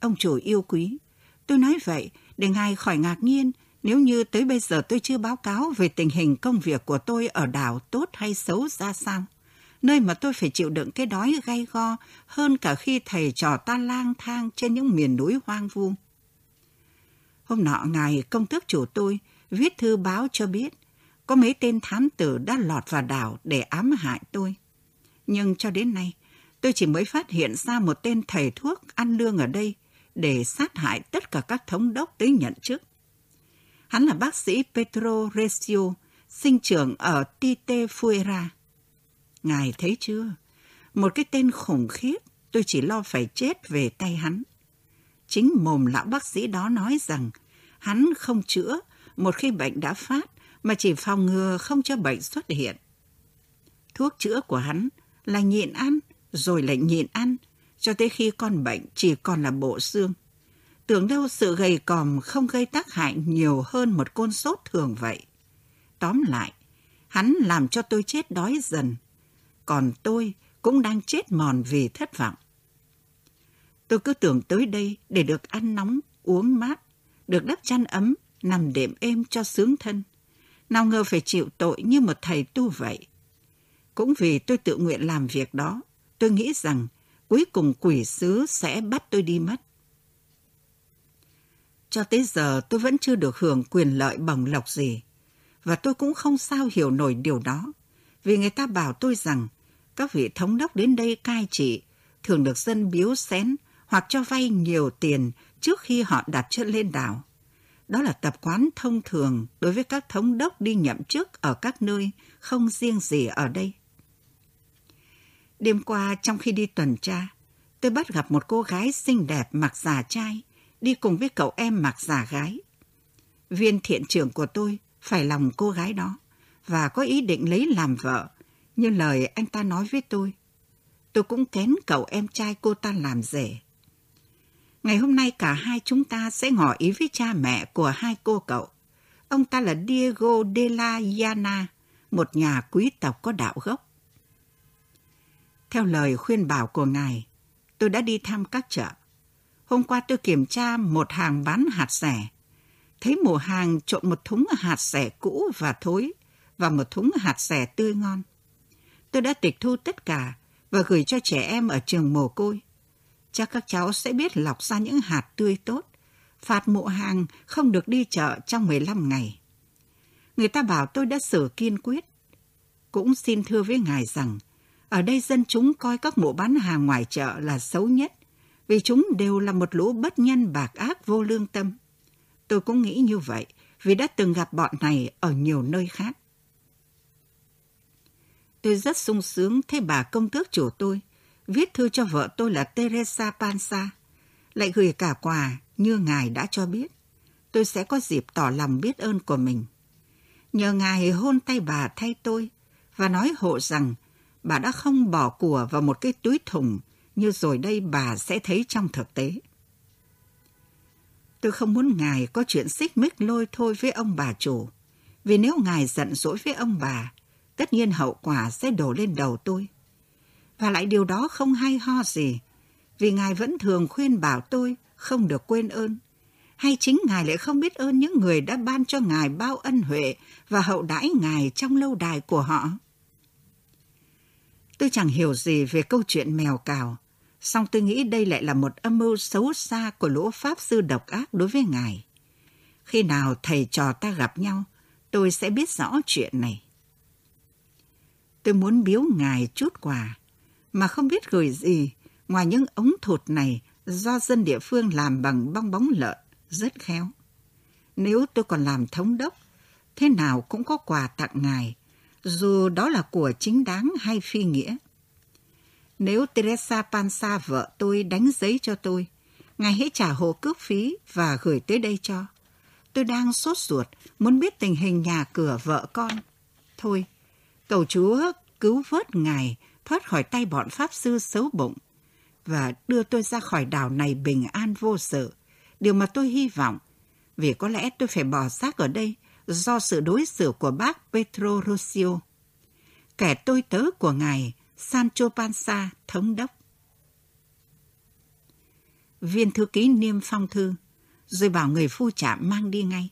Ông chủ yêu quý, tôi nói vậy để ngài khỏi ngạc nhiên nếu như tới bây giờ tôi chưa báo cáo về tình hình công việc của tôi ở đảo tốt hay xấu ra sao. Nơi mà tôi phải chịu đựng cái đói gay go hơn cả khi thầy trò ta lang thang trên những miền núi hoang vu. Hôm nọ ngài công tước chủ tôi viết thư báo cho biết có mấy tên thám tử đã lọt vào đảo để ám hại tôi. Nhưng cho đến nay, tôi chỉ mới phát hiện ra một tên thầy thuốc ăn lương ở đây để sát hại tất cả các thống đốc tới nhận chức. Hắn là bác sĩ Petro Recio, sinh trưởng ở Tite Fuera. Ngài thấy chưa? Một cái tên khủng khiếp, tôi chỉ lo phải chết về tay hắn. Chính mồm lão bác sĩ đó nói rằng hắn không chữa một khi bệnh đã phát mà chỉ phòng ngừa không cho bệnh xuất hiện. Thuốc chữa của hắn là nhịn ăn, rồi lại nhịn ăn, cho tới khi con bệnh chỉ còn là bộ xương. Tưởng đâu sự gầy còm không gây tác hại nhiều hơn một cơn sốt thường vậy. Tóm lại, hắn làm cho tôi chết đói dần, còn tôi cũng đang chết mòn vì thất vọng. Tôi cứ tưởng tới đây để được ăn nóng, uống mát, được đắp chăn ấm, nằm đệm êm cho sướng thân nào ngờ phải chịu tội như một thầy tu vậy. Cũng vì tôi tự nguyện làm việc đó, tôi nghĩ rằng cuối cùng quỷ sứ sẽ bắt tôi đi mất. Cho tới giờ tôi vẫn chưa được hưởng quyền lợi bổng lộc gì, và tôi cũng không sao hiểu nổi điều đó, vì người ta bảo tôi rằng các vị thống đốc đến đây cai trị thường được dân biếu xén hoặc cho vay nhiều tiền trước khi họ đặt chân lên đảo. Đó là tập quán thông thường đối với các thống đốc đi nhậm chức ở các nơi, không riêng gì ở đây. Đêm qua trong khi đi tuần tra, tôi bắt gặp một cô gái xinh đẹp mặc giả trai, đi cùng với cậu em mặc giả gái. Viên thiện trưởng của tôi phải lòng cô gái đó và có ý định lấy làm vợ, như lời anh ta nói với tôi. Tôi cũng kén cậu em trai cô ta làm rể. Ngày hôm nay cả hai chúng ta sẽ ngỏ ý với cha mẹ của hai cô cậu. Ông ta là Diego de la Llana, một nhà quý tộc có đạo gốc. Theo lời khuyên bảo của ngài, tôi đã đi thăm các chợ. Hôm qua tôi kiểm tra một hàng bán hạt rẻ. Thấy mùa hàng trộn một thúng hạt rẻ cũ và thối và một thúng hạt rẻ tươi ngon. Tôi đã tịch thu tất cả và gửi cho trẻ em ở trường mồ côi. Chắc các cháu sẽ biết lọc ra những hạt tươi tốt. Phạt mộ hàng không được đi chợ trong 15 ngày. Người ta bảo tôi đã xử kiên quyết. Cũng xin thưa với ngài rằng, ở đây dân chúng coi các mộ bán hàng ngoài chợ là xấu nhất, vì chúng đều là một lũ bất nhân bạc ác vô lương tâm. Tôi cũng nghĩ như vậy, vì đã từng gặp bọn này ở nhiều nơi khác. Tôi rất sung sướng thấy bà công tước chủ tôi viết thư cho vợ tôi là Teresa Pansa, lại gửi cả quà như ngài đã cho biết. Tôi sẽ có dịp tỏ lòng biết ơn của mình. Nhờ ngài hôn tay bà thay tôi và nói hộ rằng bà đã không bỏ của vào một cái túi thùng như rồi đây bà sẽ thấy trong thực tế. Tôi không muốn ngài có chuyện xích mích lôi thôi với ông bà chủ, vì nếu ngài giận dỗi với ông bà, tất nhiên hậu quả sẽ đổ lên đầu tôi. Và lại điều đó không hay ho gì, vì ngài vẫn thường khuyên bảo tôi không được quên ơn. Hay chính ngài lại không biết ơn những người đã ban cho ngài bao ân huệ và hậu đãi ngài trong lâu đài của họ? Tôi chẳng hiểu gì về câu chuyện mèo cào, song tôi nghĩ đây lại là một âm mưu xấu xa của lũ pháp sư độc ác đối với ngài. Khi nào thầy trò ta gặp nhau, tôi sẽ biết rõ chuyện này. Tôi muốn biếu ngài chút quà, mà không biết gửi gì ngoài những ống thụt này do dân địa phương làm bằng bong bóng lợn, rất khéo. Nếu tôi còn làm thống đốc, thế nào cũng có quà tặng ngài, dù đó là của chính đáng hay phi nghĩa. Nếu Teresa Pansa vợ tôi đánh giấy cho tôi, ngài hãy trả hộ cước phí và gửi tới đây cho. Tôi đang sốt ruột, muốn biết tình hình nhà cửa vợ con. Thôi, cầu Chúa cứu vớt ngài thoát khỏi tay bọn Pháp sư xấu bụng và đưa tôi ra khỏi đảo này bình an vô sự. Điều mà tôi hy vọng, vì có lẽ tôi phải bỏ xác ở đây do sự đối xử của bác Petro Rossio. Kẻ tôi tớ của ngài Sancho Panza, thống đốc. Viên thư ký niêm phong thư, rồi bảo người phu trạm mang đi ngay.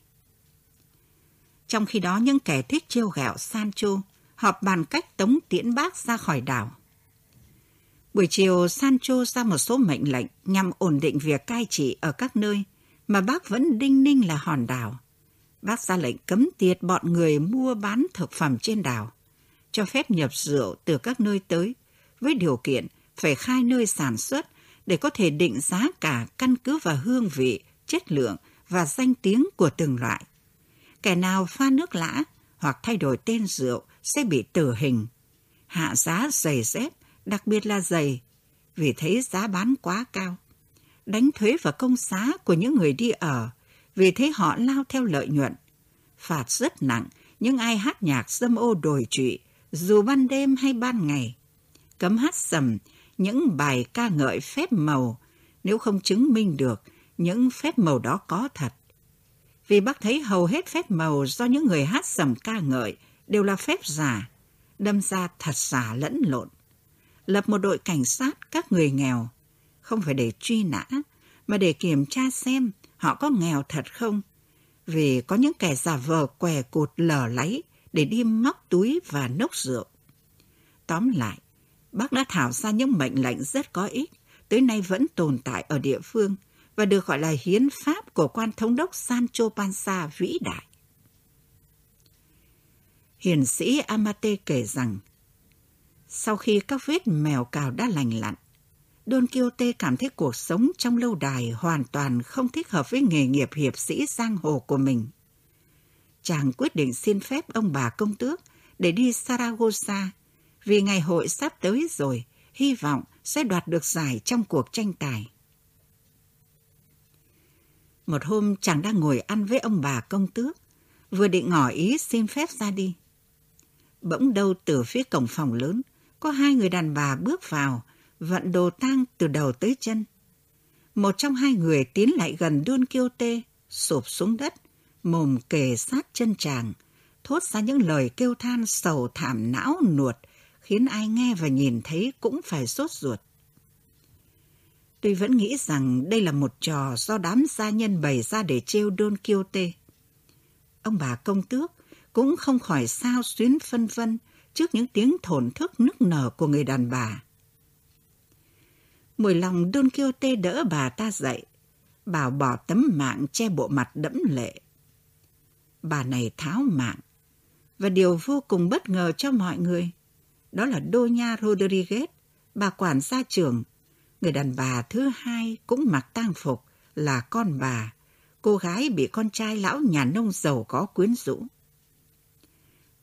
Trong khi đó những kẻ thích trêu ghẹo Sancho họp bàn cách tống tiễn bác ra khỏi đảo. Buổi chiều, Sancho ra một số mệnh lệnh nhằm ổn định việc cai trị ở các nơi mà bác vẫn đinh ninh là hòn đảo. Bác ra lệnh cấm tiệt bọn người mua bán thực phẩm trên đảo, cho phép nhập rượu từ các nơi tới, với điều kiện phải khai nơi sản xuất để có thể định giá cả căn cứ vào hương vị, chất lượng và danh tiếng của từng loại. Kẻ nào pha nước lã hoặc thay đổi tên rượu sẽ bị tử hình. Hạ giá giày dép, đặc biệt là giày, vì thấy giá bán quá cao. Đánh thuế và công xá của những người đi ở, vì thế họ lao theo lợi nhuận. Phạt rất nặng những ai hát nhạc dâm ô đồi trụy, dù ban đêm hay ban ngày. Cấm hát sầm những bài ca ngợi phép màu nếu không chứng minh được những phép màu đó có thật. Vì bác thấy hầu hết phép màu do những người hát sầm ca ngợi đều là phép giả, đâm ra thật giả lẫn lộn. Lập một đội cảnh sát các người nghèo, không phải để truy nã, mà để kiểm tra xem họ có nghèo thật không. Vì có những kẻ giả vờ què cụt lở láy để đi móc túi và nốc rượu. Tóm lại, bác đã thảo ra những mệnh lệnh rất có ích, tới nay vẫn tồn tại ở địa phương và được gọi là hiến pháp của quan thống đốc Sancho Panza vĩ đại. Hiền sĩ Amate kể rằng, sau khi các vết mèo cào đã lành lặn, Don Quixote cảm thấy cuộc sống trong lâu đài hoàn toàn không thích hợp với nghề nghiệp hiệp sĩ giang hồ của mình. Chàng quyết định xin phép ông bà công tước để đi Saragossa vì ngày hội sắp tới rồi, hy vọng sẽ đoạt được giải trong cuộc tranh tài. Một hôm chàng đang ngồi ăn với ông bà công tước, vừa định ngỏ ý xin phép ra đi. Bỗng đâu từ phía cổng phòng lớn, có hai người đàn bà bước vào, vận đồ tang từ đầu tới chân. Một trong hai người tiến lại gần Don Quixote, sụp xuống đất, mồm kề sát chân chàng, thốt ra những lời kêu than sầu thảm não nuột, khiến ai nghe và nhìn thấy cũng phải sốt ruột. Tôi vẫn nghĩ rằng đây là một trò do đám gia nhân bày ra để trêu Don Quixote. Ông bà công tước cũng không khỏi sao xuyến phân vân trước những tiếng thổn thức nức nở của người đàn bà. Mùi lòng Don Quixote đỡ bà ta dậy, bảo bỏ tấm mạng che bộ mặt đẫm lệ. Bà này tháo mạng, và điều vô cùng bất ngờ cho mọi người, đó là Doña Rodriguez, bà quản gia trưởng, người đàn bà thứ hai cũng mặc tang phục là con bà, cô gái bị con trai lão nhà nông giàu có quyến rũ.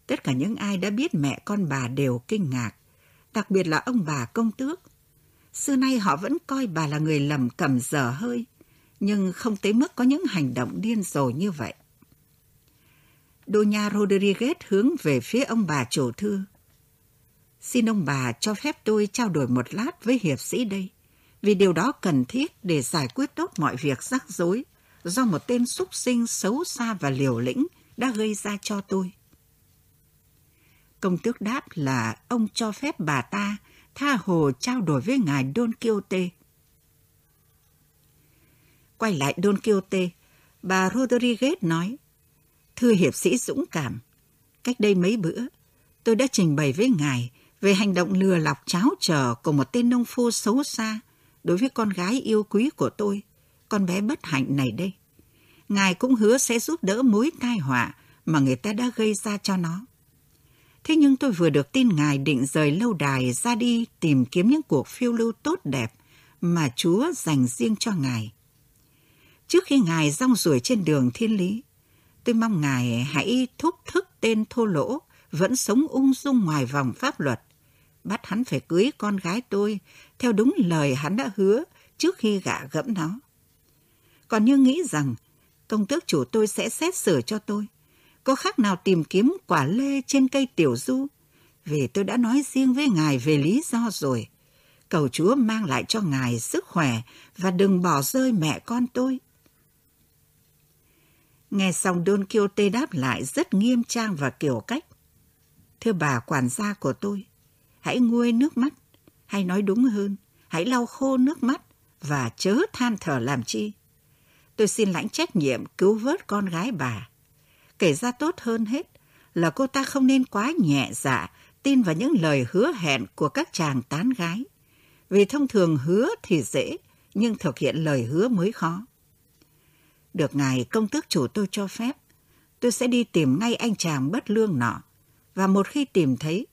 Tất cả những ai đã biết mẹ con bà đều kinh ngạc, đặc biệt là ông bà công tước. Xưa nay họ vẫn coi bà là người lầm cầm dở hơi, nhưng không tới mức có những hành động điên rồ như vậy. Doña Rodriguez hướng về phía ông bà chủ thư. Xin ông bà cho phép tôi trao đổi một lát với hiệp sĩ đây, vì điều đó cần thiết để giải quyết tốt mọi việc rắc rối do một tên súc sinh xấu xa và liều lĩnh đã gây ra cho tôi. Công tước đáp là ông cho phép bà ta tha hồ trao đổi với ngài Don Quixote. Quay lại Don Quixote, bà Rodriguez nói, Thưa hiệp sĩ dũng cảm, cách đây mấy bữa, tôi đã trình bày với ngài về hành động lừa lọc cháo trở của một tên nông phu xấu xa đối với con gái yêu quý của tôi, con bé bất hạnh này đây. Ngài cũng hứa sẽ giúp đỡ mối tai họa mà người ta đã gây ra cho nó. Thế nhưng tôi vừa được tin Ngài định rời lâu đài ra đi tìm kiếm những cuộc phiêu lưu tốt đẹp mà Chúa dành riêng cho Ngài. Trước khi Ngài rong ruổi trên đường thiên lý, tôi mong Ngài hãy thúc thức tên thô lỗ vẫn sống ung dung ngoài vòng pháp luật. Bắt hắn phải cưới con gái tôi theo đúng lời hắn đã hứa trước khi gạ gẫm nó. Còn như nghĩ rằng công tước chủ tôi sẽ xét xử cho tôi có khác nào tìm kiếm quả lê trên cây tiểu du? Vì tôi đã nói riêng với ngài về lý do rồi. Cầu Chúa mang lại cho ngài sức khỏe và đừng bỏ rơi mẹ con tôi. Nghe xong Don Quixote đáp lại rất nghiêm trang và kiểu cách. Thưa bà quản gia của tôi, hãy nguôi nước mắt, hay nói đúng hơn, hãy lau khô nước mắt và chớ than thở làm chi. Tôi xin lãnh trách nhiệm cứu vớt con gái bà Kể ra tốt hơn hết là cô ta không nên quá nhẹ dạ tin vào những lời hứa hẹn của các chàng tán gái. Vì thông thường hứa thì dễ, nhưng thực hiện lời hứa mới khó. Được ngài công tước chủ tôi cho phép, tôi sẽ đi tìm ngay anh chàng bất lương nọ. Và một khi tìm thấy,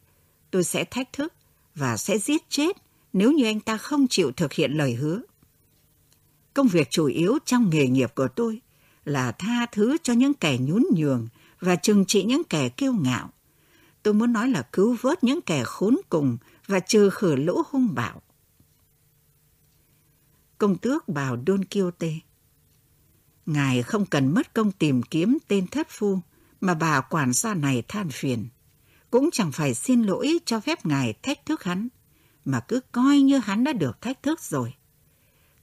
tôi sẽ thách thức và sẽ giết chết nếu như anh ta không chịu thực hiện lời hứa. Công việc chủ yếu trong nghề nghiệp của tôi là tha thứ cho những kẻ nhún nhường và trừng trị những kẻ kiêu ngạo. Tôi muốn nói là cứu vớt những kẻ khốn cùng và trừ khử lũ hung bạo. Công tước bảo Don Quixote. Ngài không cần mất công tìm kiếm tên thất phu mà bà quản gia này than phiền. Cũng chẳng phải xin lỗi cho phép ngài thách thức hắn, mà cứ coi như hắn đã được thách thức rồi.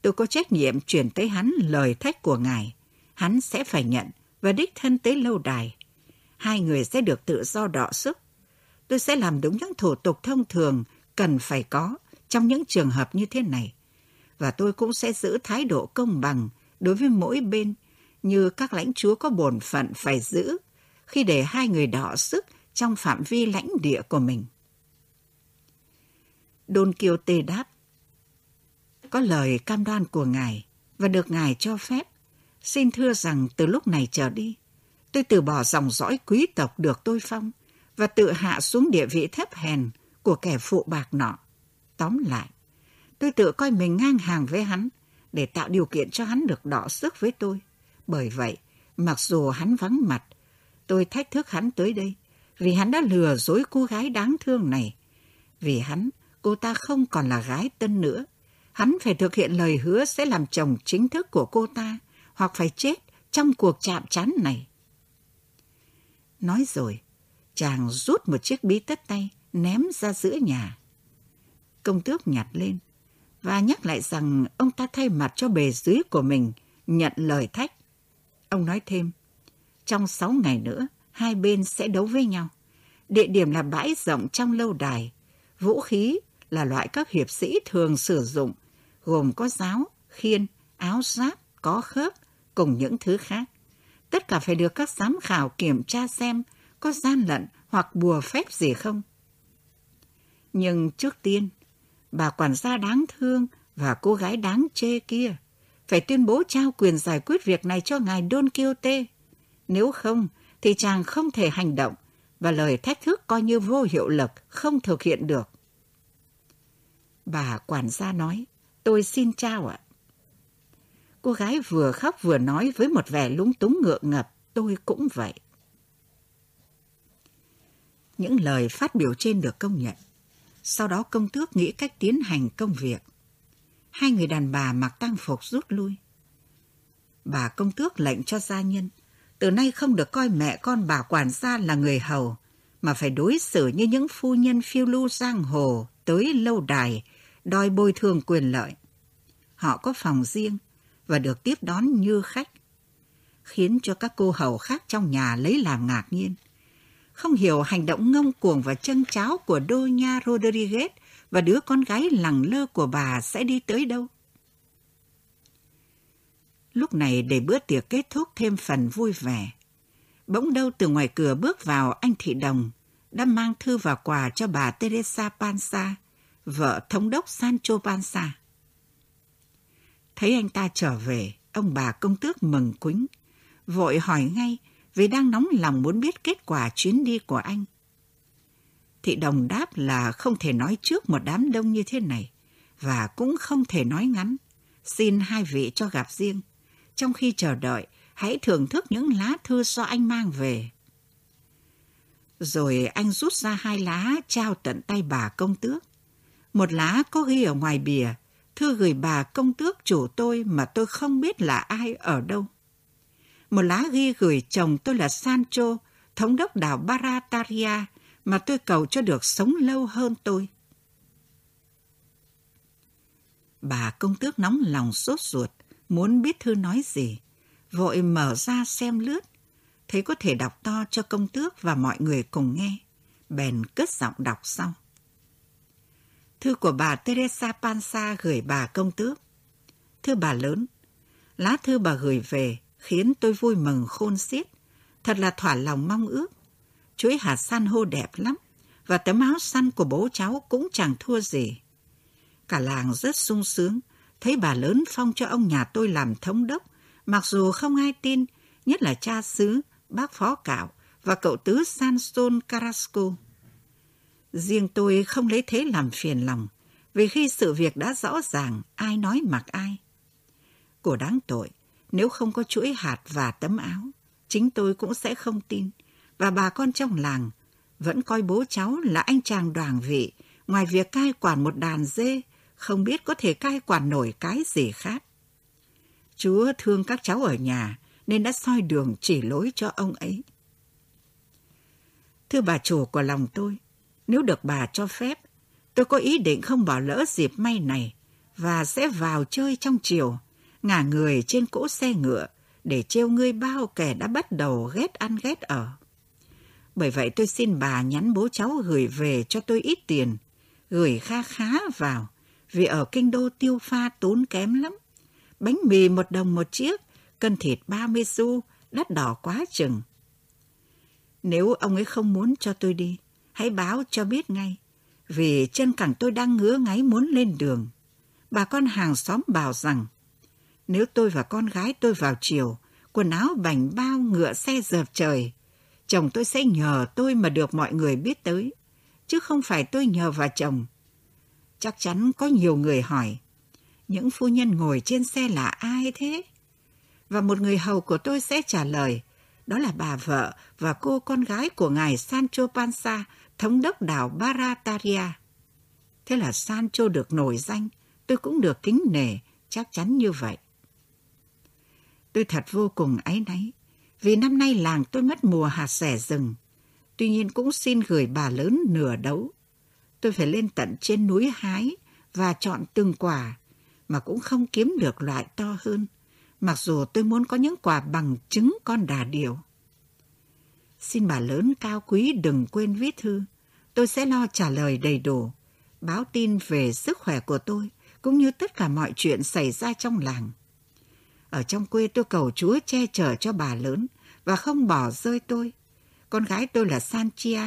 Tôi có trách nhiệm chuyển tới hắn lời thách của ngài hắn sẽ phải nhận và đích thân tới lâu đài. Hai người sẽ được tự do đọ sức. Tôi sẽ làm đúng những thủ tục thông thường cần phải có trong những trường hợp như thế này. Và tôi cũng sẽ giữ thái độ công bằng đối với mỗi bên như các lãnh chúa có bổn phận phải giữ khi để hai người đọ sức trong phạm vi lãnh địa của mình. Don Quixote đáp, có lời cam đoan của ngài và được ngài cho phép Xin thưa rằng từ lúc này trở đi, tôi từ bỏ dòng dõi quý tộc được tôi phong và tự hạ xuống địa vị thấp hèn của kẻ phụ bạc nọ. Tóm lại, tôi tự coi mình ngang hàng với hắn để tạo điều kiện cho hắn được đọ sức với tôi. Bởi vậy, mặc dù hắn vắng mặt, tôi thách thức hắn tới đây vì hắn đã lừa dối cô gái đáng thương này. Vì hắn, cô ta không còn là gái tân nữa. Hắn phải thực hiện lời hứa sẽ làm chồng chính thức của cô ta hoặc phải chết trong cuộc chạm chán này. Nói rồi, chàng rút một chiếc bí tất tay ném ra giữa nhà. Công tước nhặt lên và nhắc lại rằng ông ta thay mặt cho bề dưới của mình nhận lời thách. Ông nói thêm, trong sáu ngày nữa, hai bên sẽ đấu với nhau. Địa điểm là bãi rộng trong lâu đài. Vũ khí là loại các hiệp sĩ thường sử dụng, gồm có giáo, khiên, áo giáp, có khớp, cùng những thứ khác. Tất cả phải được các giám khảo kiểm tra xem có gian lận hoặc bùa phép gì không. Nhưng trước tiên, bà quản gia đáng thương Và cô gái đáng chê kia phải tuyên bố trao quyền giải quyết việc này cho ngài Don Quixote. Nếu không, thì chàng không thể hành động và lời thách thức coi như vô hiệu lực, không thực hiện được. Bà quản gia nói, tôi xin trao ạ. Cô gái vừa khóc vừa nói với một vẻ lúng túng ngượng ngập, tôi cũng vậy. Những lời phát biểu trên được công nhận. Sau đó công tước nghĩ cách tiến hành công việc. Hai người đàn bà mặc tang phục rút lui. Bà công tước lệnh cho gia nhân, từ nay không được coi mẹ con bà quản gia là người hầu, mà phải đối xử như những phu nhân phiêu lưu giang hồ tới lâu đài, đòi bồi thường quyền lợi. Họ có phòng riêng và được tiếp đón như khách, khiến cho các cô hầu khác trong nhà lấy làm ngạc nhiên không hiểu hành động ngông cuồng và chân cháo của Doña Rodriguez và đứa con gái lẳng lơ của bà sẽ đi tới đâu. Lúc này để bữa tiệc kết thúc thêm phần vui vẻ. Bỗng đâu từ ngoài cửa bước vào anh Thị Đồng đã mang thư và quà cho bà Teresa Panza, vợ thống đốc Sancho Panza. Thấy anh ta trở về, ông bà công tước mừng quính, vội hỏi ngay vì đang nóng lòng muốn biết kết quả chuyến đi của anh. Thị đồng đáp là không thể nói trước một đám đông như thế này và cũng không thể nói ngắn. Xin hai vị cho gặp riêng. Trong khi chờ đợi, hãy thưởng thức những lá thư do anh mang về. Rồi anh rút ra hai lá trao tận tay bà công tước. Một lá có ghi ở ngoài bìa, thư gửi bà công tước chủ tôi mà tôi không biết là ai ở đâu một lá ghi gửi chồng tôi là Sancho, thống đốc đảo Barataria, mà tôi cầu cho được sống lâu hơn tôi. Bà công tước nóng lòng sốt ruột, muốn biết thư nói gì, vội mở ra xem lướt, thấy có thể đọc to cho công tước và mọi người cùng nghe, bèn cất giọng đọc xong. Thư của bà Teresa Pansa gửi bà công tước. Thưa bà lớn, lá thư bà gửi về khiến tôi vui mừng khôn xiết. Thật là thỏa lòng mong ước. Chuối hạt san hô đẹp lắm, và tấm áo săn của bố cháu cũng chẳng thua gì. Cả làng rất sung sướng, thấy bà lớn phong cho ông nhà tôi làm thống đốc, mặc dù không ai tin, nhất là cha xứ, bác phó cạo và cậu tứ Sanson Carrasco. Riêng tôi không lấy thế làm phiền lòng, vì khi sự việc đã rõ ràng, ai nói mặc ai. Của đáng tội, nếu không có chuỗi hạt và tấm áo, chính tôi cũng sẽ không tin. Và bà con trong làng vẫn coi bố cháu là anh chàng đoàn vị, ngoài việc cai quản một đàn dê, không biết có thể cai quản nổi cái gì khác. Chúa thương các cháu ở nhà, nên đã soi đường chỉ lối cho ông ấy. Thưa bà chủ của lòng tôi, nếu được bà cho phép, tôi có ý định không bỏ lỡ dịp may này và sẽ vào chơi trong chiều ngả người trên cỗ xe ngựa để trêu ngươi bao kẻ đã bắt đầu ghét ăn ghét ở. Bởi vậy tôi xin bà nhắn bố cháu gửi về cho tôi ít tiền, gửi kha khá vào, vì ở kinh đô tiêu pha tốn kém lắm. Bánh mì một đồng một chiếc, cân thịt 30 xu, đắt đỏ quá chừng. Nếu ông ấy không muốn cho tôi đi, hãy báo cho biết ngay, vì chân cẳng tôi đang ngứa ngáy muốn lên đường. Bà con hàng xóm bảo rằng nếu tôi và con gái tôi vào chiều, quần áo bành bao ngựa xe dợp trời, chồng tôi sẽ nhờ tôi mà được mọi người biết tới, chứ không phải tôi nhờ vào chồng. Chắc chắn có nhiều người hỏi, những phu nhân ngồi trên xe là ai thế? Và một người hầu của tôi sẽ trả lời, đó là bà vợ và cô con gái của ngài Sancho Panza, thống đốc đảo Barataria. Thế là Sancho được nổi danh, tôi cũng được kính nể, chắc chắn như vậy. Tôi thật vô cùng áy náy, vì năm nay làng tôi mất mùa hạt xẻ rừng. Tuy nhiên cũng xin gửi bà lớn nửa đấu. Tôi phải lên tận trên núi hái và chọn từng quả, mà cũng không kiếm được loại to hơn, mặc dù tôi muốn có những quả bằng trứng con đà điểu. Xin bà lớn cao quý đừng quên viết thư, tôi sẽ lo trả lời đầy đủ, báo tin về sức khỏe của tôi, cũng như tất cả mọi chuyện xảy ra trong làng. Ở trong quê tôi cầu Chúa che chở cho bà lớn và không bỏ rơi tôi. Con gái tôi là Sanchia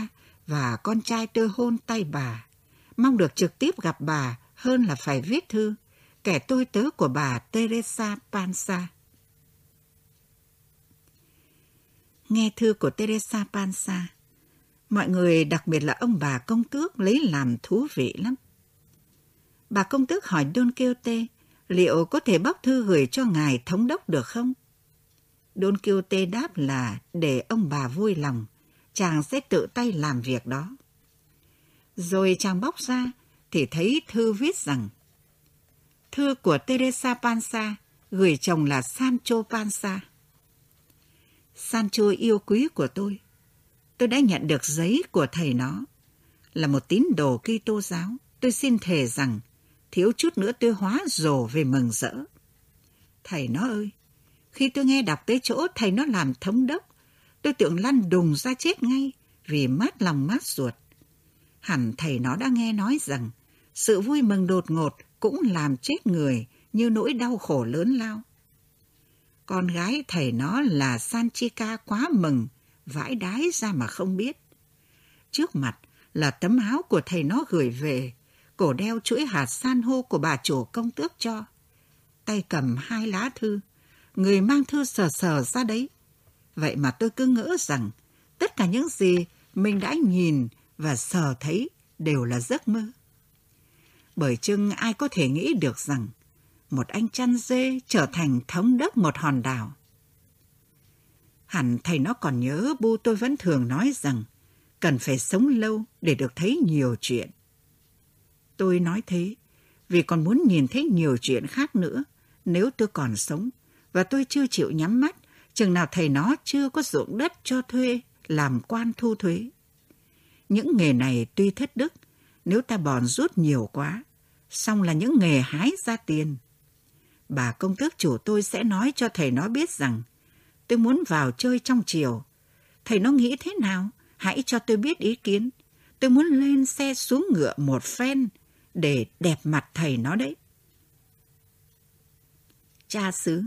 và con trai tôi hôn tay bà. Mong được trực tiếp gặp bà hơn là phải viết thư, kẻ tôi tớ của bà Teresa Panza. Nghe thư của Teresa Panza, mọi người đặc biệt là ông bà công tước lấy làm thú vị lắm. Bà công tước hỏi Don Quixote liệu có thể bóc thư gửi cho ngài thống đốc được không? Don Quixote đáp là để ông bà vui lòng, chàng sẽ tự tay làm việc đó. Rồi chàng bóc ra thì thấy thư viết rằng Thư của Teresa Panza gửi chồng là Sancho Panza. Sancho yêu quý của tôi. Tôi đã nhận được giấy của thầy nó. Là một tín đồ Kitô giáo, tôi xin thề rằng thiếu chút nữa tôi hóa rồ về mừng rỡ. Thầy nó ơi, khi tôi nghe đọc tới chỗ thầy nó làm thống đốc, tôi tưởng lăn đùng ra chết ngay vì mát lòng mát ruột. Hẳn thầy nó đã nghe nói rằng sự vui mừng đột ngột cũng làm chết người như nỗi đau khổ lớn lao. Con gái thầy nó là Sanchika quá mừng, vãi đái ra mà không biết. Trước mặt là tấm áo của thầy nó gửi về, cổ đeo chuỗi hạt san hô của bà chủ công tước cho. Tay cầm hai lá thư, người mang thư sờ sờ ra đấy. Vậy mà tôi cứ ngỡ rằng tất cả những gì mình đã nhìn và sờ thấy đều là giấc mơ. Bởi chừng ai có thể nghĩ được rằng một anh chăn dê trở thành thống đốc một hòn đảo. Hẳn thầy nó còn nhớ bu tôi vẫn thường nói rằng cần phải sống lâu để được thấy nhiều chuyện. Tôi nói thế vì còn muốn nhìn thấy nhiều chuyện khác nữa nếu tôi còn sống và tôi chưa chịu nhắm mắt chừng nào thầy nó chưa có ruộng đất cho thuê làm quan thu thuế. Những nghề này tuy thất đức, nếu ta bòn rút nhiều quá, song là những nghề hái ra tiền. Bà công tước chủ tôi sẽ nói cho thầy nó biết rằng tôi muốn vào chơi trong chiều. Thầy nó nghĩ thế nào? Hãy cho tôi biết ý kiến. Tôi muốn lên xe xuống ngựa một phen để đẹp mặt thầy nó đấy. Cha xứ,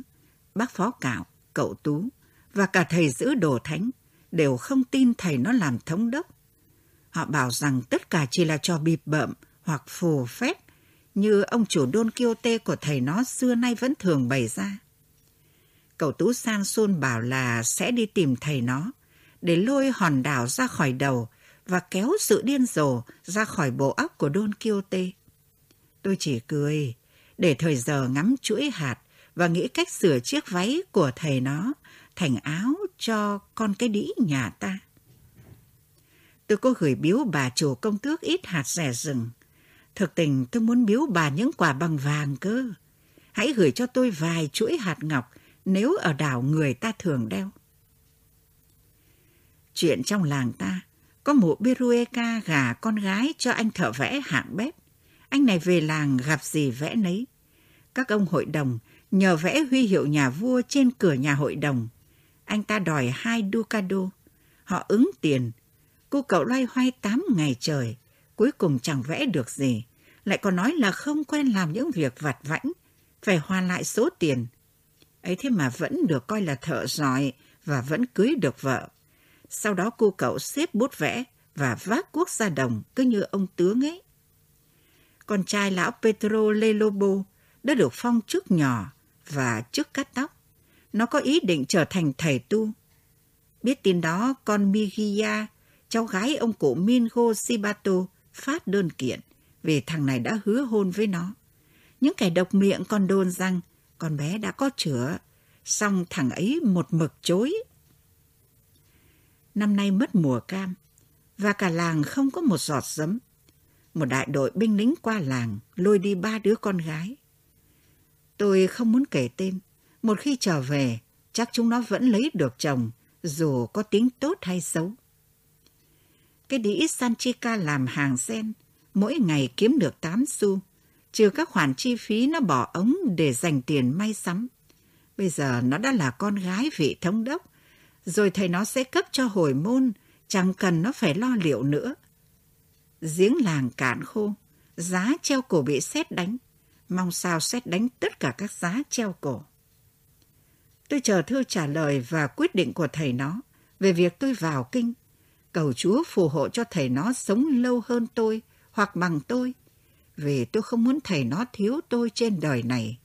bác phó cạo, cậu Tú và cả thầy giữ đồ thánh đều không tin thầy nó làm thống đốc. Họ bảo rằng tất cả chỉ là trò bịp bợm hoặc phù phép như ông chủ Don Quixote của thầy nó xưa nay vẫn thường bày ra. Cậu Tú San sun bảo là sẽ đi tìm thầy nó để lôi hòn đảo ra khỏi đầu và kéo sự điên rồ ra khỏi bộ óc của Don Quixote. Tôi chỉ cười, để thời giờ ngắm chuỗi hạt và nghĩ cách sửa chiếc váy của thầy nó thành áo cho con cái đĩ nhà ta. Tôi có gửi biếu bà chủ công tước ít hạt rẻ rừng. Thực tình tôi muốn biếu bà những quả bằng vàng cơ. Hãy gửi cho tôi vài chuỗi hạt ngọc nếu ở đảo người ta thường đeo. Chuyện trong làng ta, có mụ Birueka gả con gái cho anh thợ vẽ hạng bếp. Anh này về làng gặp gì vẽ nấy. Các ông hội đồng nhờ vẽ huy hiệu nhà vua trên cửa nhà hội đồng. Anh ta đòi hai ducado. Họ ứng tiền. Cô cậu loay hoay tám ngày trời. Cuối cùng chẳng vẽ được gì. Lại còn nói là không quen làm những việc vặt vãnh. Phải hoàn lại số tiền. ấy thế mà vẫn được coi là thợ giỏi và vẫn cưới được vợ. Sau đó cô cậu xếp bút vẽ và vác cuốc ra đồng cứ như ông tướng ấy. Con trai lão Petro Lelobo đã được phong chức nhỏ và chức cắt tóc. Nó có ý định trở thành thầy tu. Biết tin đó, con Migia, cháu gái ông cụ Mingo Sibato, phát đơn kiện vì thằng này đã hứa hôn với nó. Những kẻ độc miệng còn đồn rằng con bé đã có chữa, xong thằng ấy một mực chối. Năm nay mất mùa cam, và cả làng không có một giọt giấm. Một đại đội binh lính qua làng lôi đi ba đứa con gái. Tôi không muốn kể tên. Một khi trở về, chắc chúng nó vẫn lấy được chồng, dù có tính tốt hay xấu. Cái đĩ Sanchica làm hàng sen, mỗi ngày kiếm được 8 xu, trừ các khoản chi phí nó bỏ ống để dành tiền may sắm. Bây giờ nó đã là con gái vị thống đốc, rồi thầy nó sẽ cấp cho hồi môn, chẳng cần nó phải lo liệu nữa. Giếng làng cạn khô, giá treo cổ bị xét đánh, mong sao xét đánh tất cả các giá treo cổ. Tôi chờ thư trả lời và quyết định của thầy nó về việc tôi vào kinh. Cầu Chúa phù hộ cho thầy nó sống lâu hơn tôi hoặc bằng tôi. vì tôi không muốn thầy nó thiếu tôi trên đời này.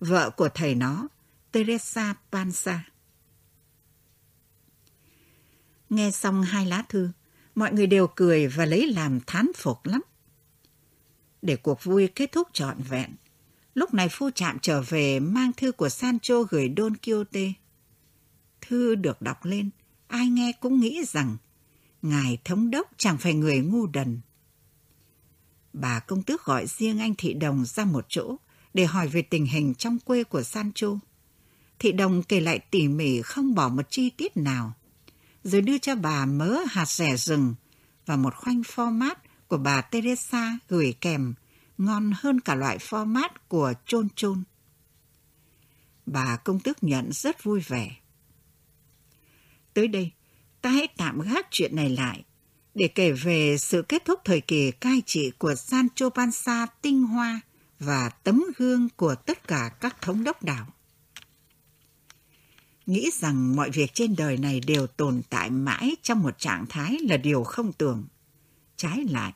Vợ của thầy nó, Teresa Panza. Nghe xong hai lá thư, mọi người đều cười và lấy làm thán phục lắm. Để cuộc vui kết thúc trọn vẹn, lúc này phu trạm trở về mang thư của Sancho gửi Don Quixote. Thư được đọc lên, ai nghe cũng nghĩ rằng ngài thống đốc chẳng phải người ngu đần. Bà công tước gọi riêng anh Thị Đồng ra một chỗ để hỏi về tình hình trong quê của Sancho. Thị Đồng kể lại tỉ mỉ không bỏ một chi tiết nào, rồi đưa cho bà mớ hạt rẻ rừng và một khoanh format của bà Teresa gửi kèm ngon hơn cả loại format của chôn chôn. Bà công tước nhận rất vui vẻ. Tới đây, ta hãy tạm gác chuyện này lại để kể về sự kết thúc thời kỳ cai trị của Sancho Panza tinh hoa và tấm gương của tất cả các thống đốc đảo. Nghĩ rằng mọi việc trên đời này đều tồn tại mãi trong một trạng thái là điều không tưởng. Trái lại,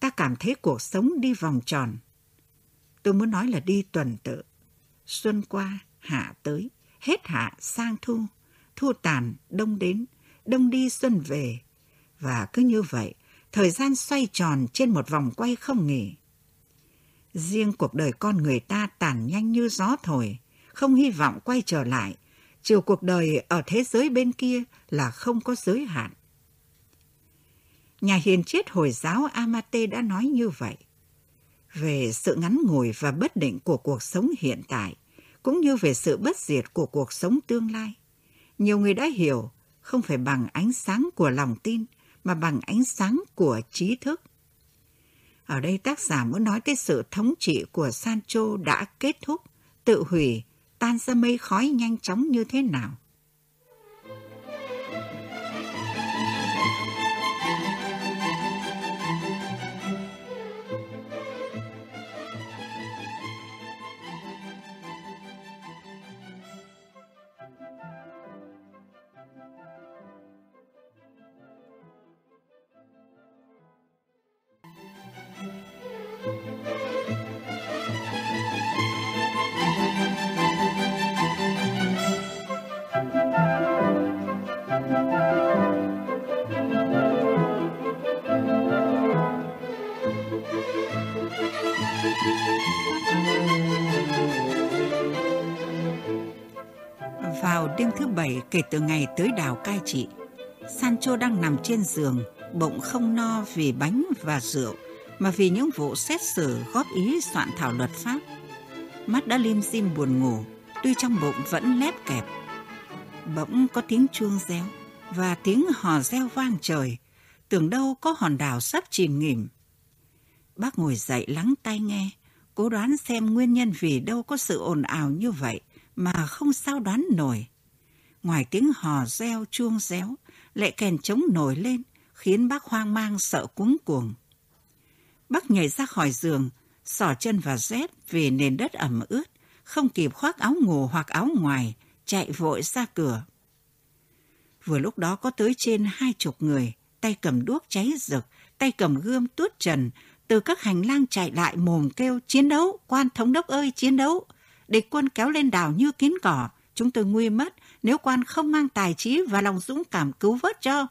ta cảm thấy cuộc sống đi vòng tròn. Tôi muốn nói là đi tuần tự. Xuân qua, hạ tới, hết hạ sang thu, thu tàn, đông đến, đông đi xuân về. Và cứ như vậy, thời gian xoay tròn trên một vòng quay không nghỉ. Riêng cuộc đời con người ta tàn nhanh như gió thổi, không hy vọng quay trở lại. Chiều cuộc đời ở thế giới bên kia là không có giới hạn. Nhà hiền triết Hồi giáo Amate đã nói như vậy. Về sự ngắn ngủi và bất định của cuộc sống hiện tại, cũng như về sự bất diệt của cuộc sống tương lai. Nhiều người đã hiểu không phải bằng ánh sáng của lòng tin, mà bằng ánh sáng của trí thức. Ở đây tác giả muốn nói tới sự thống trị của Sancho đã kết thúc, tự hủy, tan ra mây khói nhanh chóng như thế nào. Vào đêm thứ bảy kể từ ngày tới đảo cai trị, Sancho đang nằm trên giường, bụng không no vì bánh và rượu, mà vì những vụ xét xử góp ý soạn thảo luật pháp. Mắt đã lim dim buồn ngủ, tuy trong bụng vẫn lép kẹp. Bỗng có tiếng chuông reo và tiếng hò reo vang trời, tưởng đâu có hòn đảo sắp chìm nghỉm. Bác ngồi dậy lắng tai nghe, cố đoán xem nguyên nhân vì đâu có sự ồn ào như vậy mà không sao đoán nổi. Ngoài tiếng hò reo chuông réo, lại kèn trống nổi lên, khiến bác hoang mang sợ cuống cuồng. Bác nhảy ra khỏi giường, sỏ chân vào dép vì nền đất ẩm ướt, không kịp khoác áo ngủ hoặc áo ngoài, chạy vội ra cửa. Vừa lúc đó có tới trên hai chục người, tay cầm đuốc cháy rực, tay cầm gươm tuốt trần, từ các hành lang chạy lại mồm kêu chiến đấu, quan thống đốc ơi chiến đấu. Địch quân kéo lên đảo như kiến cỏ, chúng tôi nguy mất nếu quan không mang tài trí và lòng dũng cảm cứu vớt cho.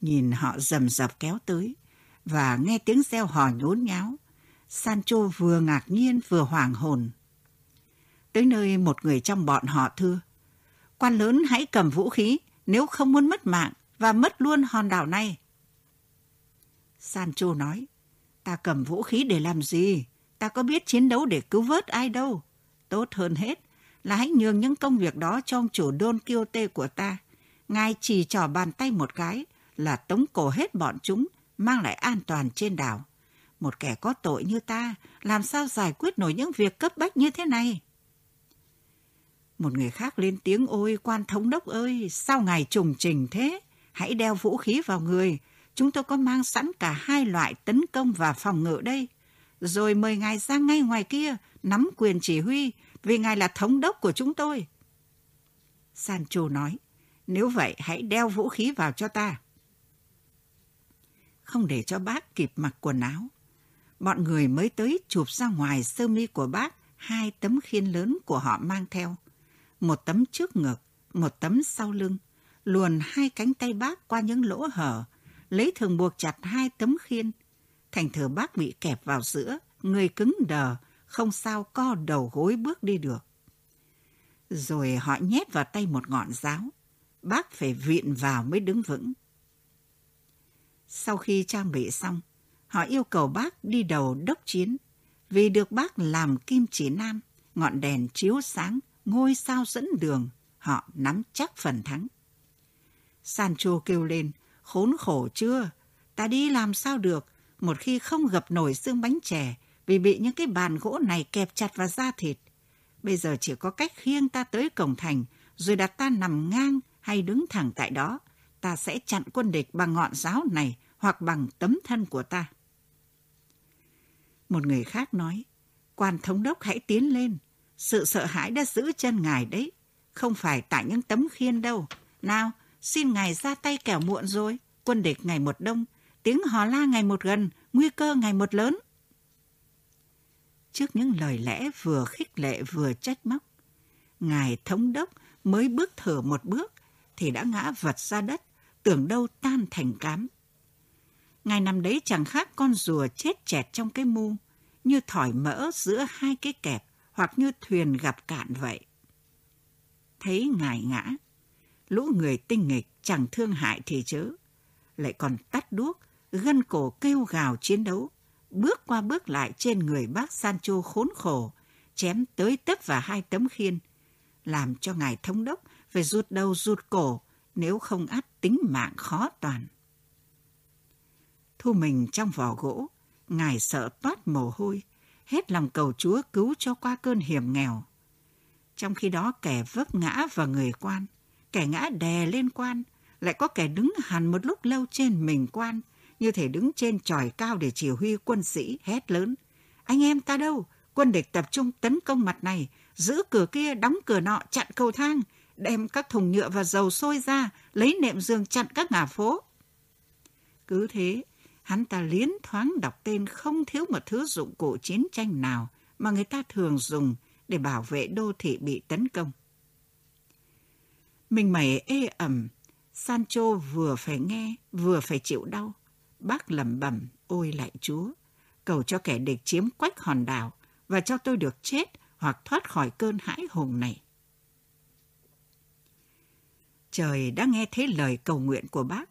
Nhìn họ rầm rập kéo tới và nghe tiếng reo hò nhốn nháo, Sancho vừa ngạc nhiên vừa hoàng hồn. Tới nơi một người trong bọn họ thưa, quan lớn hãy cầm vũ khí nếu không muốn mất mạng và mất luôn hòn đảo này. Sancho nói, ta cầm vũ khí để làm gì? Ta có biết chiến đấu để cứu vớt ai đâu. Tốt hơn hết là hãy nhường những công việc đó cho ông chủ Don Quixote của ta. Ngài chỉ trỏ bàn tay một cái là tống cổ hết bọn chúng, mang lại an toàn trên đảo. Một kẻ có tội như ta, làm sao giải quyết nổi những việc cấp bách như thế này? Một người khác lên tiếng ôi quan thống đốc ơi, sao ngài trùng trình thế? Hãy đeo vũ khí vào người, chúng tôi có mang sẵn cả hai loại tấn công và phòng ngự đây. Rồi mời ngài ra ngay ngoài kia, nắm quyền chỉ huy, vì ngài là thống đốc của chúng tôi. Sancho nói, nếu vậy hãy đeo vũ khí vào cho ta. Không để cho bác kịp mặc quần áo. bọn người mới tới chụp ra ngoài sơ mi của bác hai tấm khiên lớn của họ mang theo. Một tấm trước ngực, một tấm sau lưng, luồn hai cánh tay bác qua những lỗ hở, lấy thường buộc chặt hai tấm khiên. Thành thờ bác bị kẹp vào giữa, người cứng đờ, không sao co đầu gối bước đi được. Rồi họ nhét vào tay một ngọn giáo. Bác phải viện vào mới đứng vững. Sau khi trang bị xong, họ yêu cầu bác đi đầu đốc chiến. Vì được bác làm kim chỉ nam, ngọn đèn chiếu sáng, ngôi sao dẫn đường, họ nắm chắc phần thắng. Sancho kêu lên, khốn khổ chưa? Ta đi làm sao được, một khi không gập nổi xương bánh chè vì bị những cái bàn gỗ này kẹp chặt vào da thịt. Bây giờ chỉ có cách khiêng ta tới cổng thành, rồi đặt ta nằm ngang hay đứng thẳng tại đó. Ta sẽ chặn quân địch bằng ngọn giáo này hoặc bằng tấm thân của ta. Một người khác nói, quan thống đốc hãy tiến lên. Sự sợ hãi đã giữ chân ngài đấy, không phải tại những tấm khiên đâu. Nào, xin ngài ra tay kẻo muộn rồi. Quân địch ngày một đông, tiếng hò la ngày một gần, nguy cơ ngày một lớn. Trước những lời lẽ vừa khích lệ vừa trách móc, ngài thống đốc mới bước thở một bước thì đã ngã vật ra đất, tưởng đâu tan thành cám. Ngài nằm đấy chẳng khác con rùa chết chẹt trong cái mu, như thỏi mỡ giữa hai cái kẹp hoặc như thuyền gặp cạn vậy. Thấy ngài ngã, lũ người tinh nghịch chẳng thương hại thì chớ, lại còn tắt đuốc, gân cổ kêu gào chiến đấu, bước qua bước lại trên người bác Sancho khốn khổ, chém tới tấp vào hai tấm khiên, làm cho ngài thống đốc phải rụt đầu rụt cổ, nếu không ắt tính mạng khó toàn. Thu mình trong vỏ gỗ, ngài sợ toát mồ hôi, hết lòng cầu Chúa cứu cho qua cơn hiểm nghèo. Trong khi đó kẻ vấp ngã vào người quan, kẻ ngã đè lên quan, lại có kẻ đứng hẳn một lúc lâu trên mình quan, như thể đứng trên tròi cao để chỉ huy quân sĩ hét lớn. Anh em ta đâu? Quân địch tập trung tấn công mặt này, giữ cửa kia, đóng cửa nọ, chặn cầu thang, đem các thùng nhựa và dầu sôi ra, lấy nệm giường chặn các ngả phố. Cứ thế, hắn ta liến thoáng đọc tên không thiếu một thứ dụng cụ chiến tranh nào mà người ta thường dùng để bảo vệ đô thị bị tấn công. Mình mẩy ê ẩm, Sancho vừa phải nghe, vừa phải chịu đau. Bác lẩm bẩm, ôi lại chúa, cầu cho kẻ địch chiếm quách hòn đảo và cho tôi được chết hoặc thoát khỏi cơn hãi hùng này. Trời đã nghe thấy lời cầu nguyện của bác,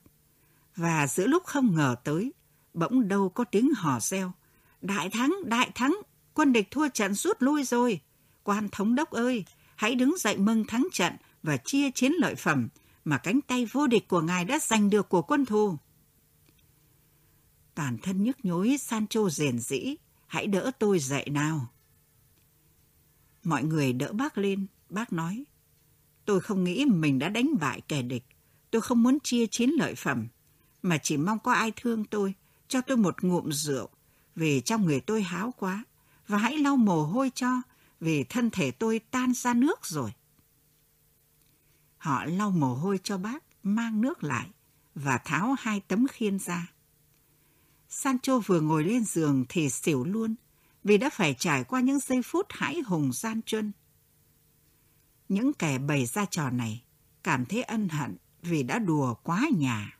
và giữa lúc không ngờ tới, bỗng đâu có tiếng hò reo. Đại thắng, đại thắng, quân địch thua trận rút lui rồi. Quan thống đốc ơi, hãy đứng dậy mừng thắng trận và chia chiến lợi phẩm mà cánh tay vô địch của ngài đã giành được của quân thù. Toàn thân nhức nhối Sancho rền rĩ, hãy đỡ tôi dậy nào. Mọi người đỡ bác lên, bác nói, tôi không nghĩ mình đã đánh bại kẻ địch, tôi không muốn chia chiến lợi phẩm, mà chỉ mong có ai thương tôi, cho tôi một ngụm rượu, vì trong người tôi háo quá, và hãy lau mồ hôi cho, vì thân thể tôi tan ra nước rồi. Họ lau mồ hôi cho bác, mang nước lại và tháo hai tấm khiên ra. Sancho vừa ngồi lên giường thì xỉu luôn, vì đã phải trải qua những giây phút hãi hùng gian truân. Những kẻ bày ra trò này cảm thấy ân hận vì đã đùa quá nhà.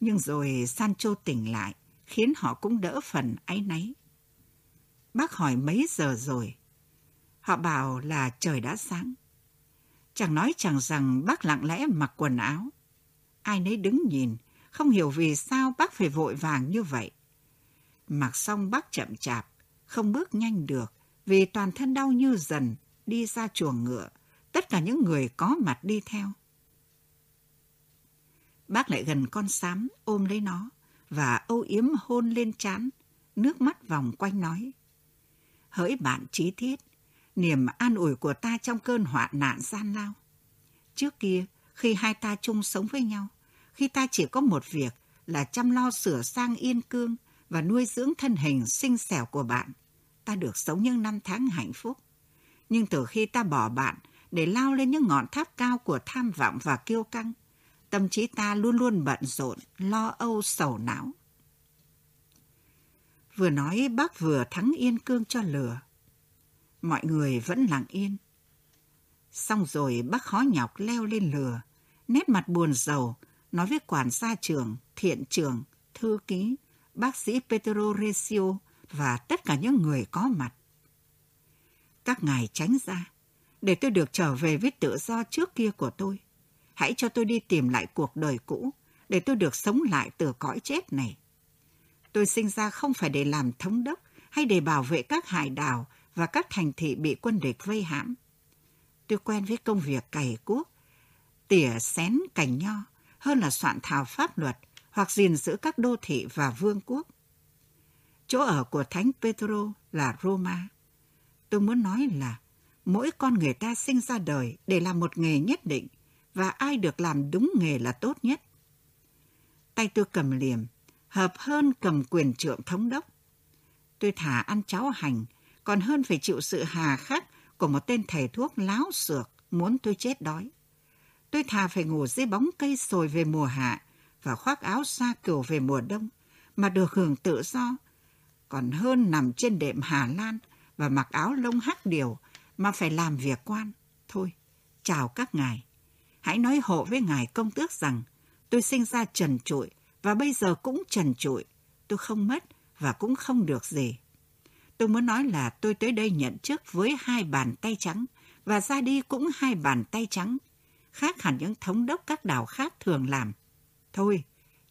Nhưng rồi Sancho tỉnh lại, khiến họ cũng đỡ phần áy náy. Bác hỏi mấy giờ rồi? Họ bảo là trời đã sáng. Chẳng nói chẳng rằng bác lặng lẽ mặc quần áo. Ai nấy đứng nhìn, không hiểu vì sao bác phải vội vàng như vậy. Mặc xong bác chậm chạp, không bước nhanh được vì toàn thân đau như dần đi ra chuồng ngựa, tất cả những người có mặt đi theo. Bác lại gần con sám ôm lấy nó và âu yếm hôn lên trán, nước mắt vòng quanh nói. Hỡi bạn trí thiết, niềm an ủi của ta trong cơn hoạn nạn gian lao. Trước kia, khi hai ta chung sống với nhau, khi ta chỉ có một việc là chăm lo sửa sang yên cương và nuôi dưỡng thân hình xinh xẻo của bạn, ta được sống những năm tháng hạnh phúc. Nhưng từ khi ta bỏ bạn để lao lên những ngọn tháp cao của tham vọng và kiêu căng, tâm trí ta luôn luôn bận rộn, lo âu sầu não. Vừa nói bác vừa thắng yên cương cho lửa. Mọi người vẫn lặng yên. Xong rồi bác khó nhọc leo lên lửa, nét mặt buồn rầu, nói với quản gia trường, thiện trường, thư ký, bác sĩ Petro Recio và tất cả những người có mặt. Các ngài tránh ra, để tôi được trở về với tự do trước kia của tôi. Hãy cho tôi đi tìm lại cuộc đời cũ, để tôi được sống lại từ cõi chết này. Tôi sinh ra không phải để làm thống đốc hay để bảo vệ các hải đảo và các thành thị bị quân địch vây hãm. Tôi quen với công việc cày cuốc, tỉa xén cành nho hơn là soạn thảo pháp luật hoặc gìn giữ các đô thị và vương quốc. Chỗ ở của Thánh Pedro là Roma. Tôi muốn nói là mỗi con người ta sinh ra đời để làm một nghề nhất định và ai được làm đúng nghề là tốt nhất. Tay tôi cầm liềm, hợp hơn cầm quyền trượng thống đốc. Tôi thả ăn cháo hành, còn hơn phải chịu sự hà khắc của một tên thầy thuốc láo xược muốn tôi chết đói. Tôi thà phải ngủ dưới bóng cây sồi về mùa hạ và khoác áo xa cừu về mùa đông mà được hưởng tự do, còn hơn nằm trên đệm Hà Lan và mặc áo lông hắc điều mà phải làm việc quan. Thôi, chào các ngài. Hãy nói hộ với ngài công tước rằng tôi sinh ra trần trụi và bây giờ cũng trần trụi. Tôi không mất và cũng không được gì. Tôi muốn nói là tôi tới đây nhận chức với hai bàn tay trắng và ra đi cũng hai bàn tay trắng, khác hẳn những thống đốc các đảo khác thường làm. Thôi,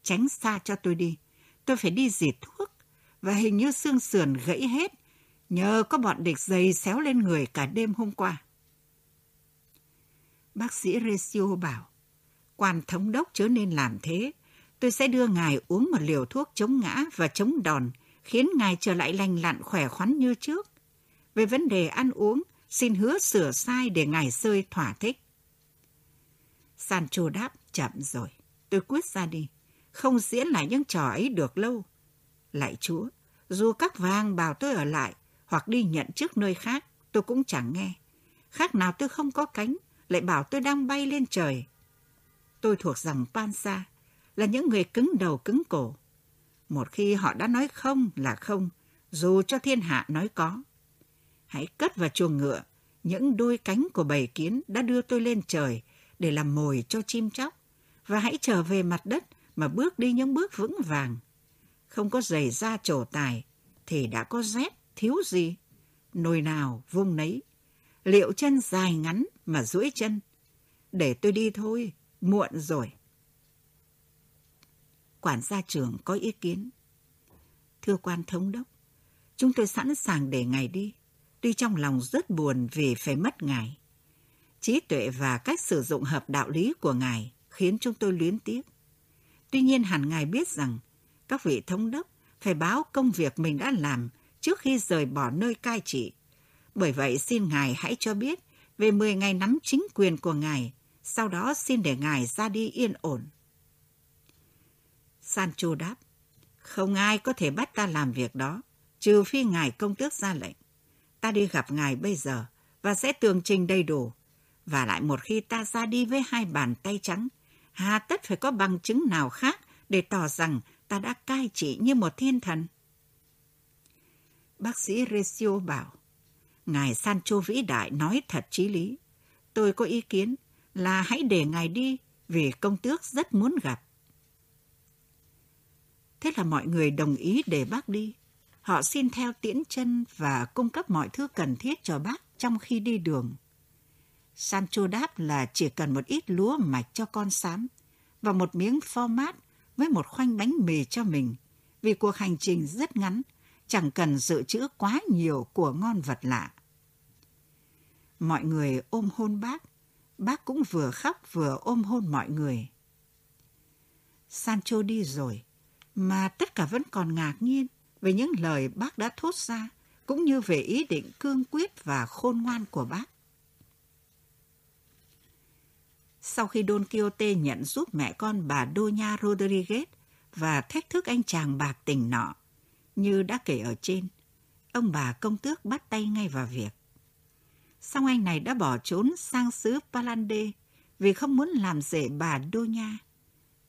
tránh xa cho tôi đi. Tôi phải đi dịt thuốc và hình như xương sườn gãy hết nhờ có bọn địch dày xéo lên người cả đêm hôm qua. Bác sĩ Recio bảo, quan thống đốc chớ nên làm thế. Tôi sẽ đưa ngài uống một liều thuốc chống ngã và chống đòn, khiến ngài trở lại lành lặn khỏe khoắn như trước. Về vấn đề ăn uống, xin hứa sửa sai để ngài sơi thỏa thích. Sancho đáp, chậm rồi, tôi quyết ra đi, không diễn lại những trò ấy được lâu. Lại chúa, dù các vàng bảo tôi ở lại, hoặc đi nhận chức nơi khác, tôi cũng chẳng nghe. Khác nào tôi không có cánh, lại bảo tôi đang bay lên trời. Tôi thuộc dòng Pansa, là những người cứng đầu cứng cổ. Một khi họ đã nói không là không, dù cho thiên hạ nói có. Hãy cất vào chuồng ngựa những đôi cánh của bầy kiến đã đưa tôi lên trời để làm mồi cho chim chóc, và hãy trở về mặt đất mà bước đi những bước vững vàng. Không có giày da trổ tài, thì đã có rét, thiếu gì? Nồi nào vung nấy. Liệu chân dài ngắn mà duỗi chân? Để tôi đi thôi, muộn rồi. Quản gia trưởng có ý kiến. Thưa quan thống đốc, chúng tôi sẵn sàng để ngài đi, tuy trong lòng rất buồn vì phải mất ngài. Trí tuệ và cách sử dụng hợp đạo lý của ngài khiến chúng tôi luyến tiếc. Tuy nhiên hẳn ngài biết rằng các vị thống đốc phải báo công việc mình đã làm trước khi rời bỏ nơi cai trị. Bởi vậy xin Ngài hãy cho biết về 10 ngày nắm chính quyền của Ngài, sau đó xin để Ngài ra đi yên ổn. Sancho đáp, không ai có thể bắt ta làm việc đó, trừ phi Ngài công tước ra lệnh. Ta đi gặp Ngài bây giờ và sẽ tường trình đầy đủ. Và lại một khi ta ra đi với hai bàn tay trắng, hà tất phải có bằng chứng nào khác để tỏ rằng ta đã cai trị như một thiên thần. Bác sĩ Recio bảo, Ngài Sancho vĩ đại nói thật chí lý. Tôi có ý kiến là hãy để ngài đi vì công tước rất muốn gặp. Thế là mọi người đồng ý để bác đi. Họ xin theo tiễn chân và cung cấp mọi thứ cần thiết cho bác trong khi đi đường. Sancho đáp là chỉ cần một ít lúa mạch cho con sám và một miếng pho mát với một khoanh bánh mì cho mình vì cuộc hành trình rất ngắn chẳng cần dự trữ quá nhiều của ngon vật lạ. Mọi người ôm hôn bác, bác cũng vừa khóc vừa ôm hôn mọi người. Sancho đi rồi, mà tất cả vẫn còn ngạc nhiên về những lời bác đã thốt ra, cũng như về ý định cương quyết và khôn ngoan của bác. Sau khi Don Quixote nhận giúp mẹ con bà Doña Rodriguez và thách thức anh chàng bạc tình nọ, như đã kể ở trên, ông bà công tước bắt tay ngay vào việc. Xong anh này đã bỏ trốn sang xứ Palande vì không muốn làm rể bà Doña.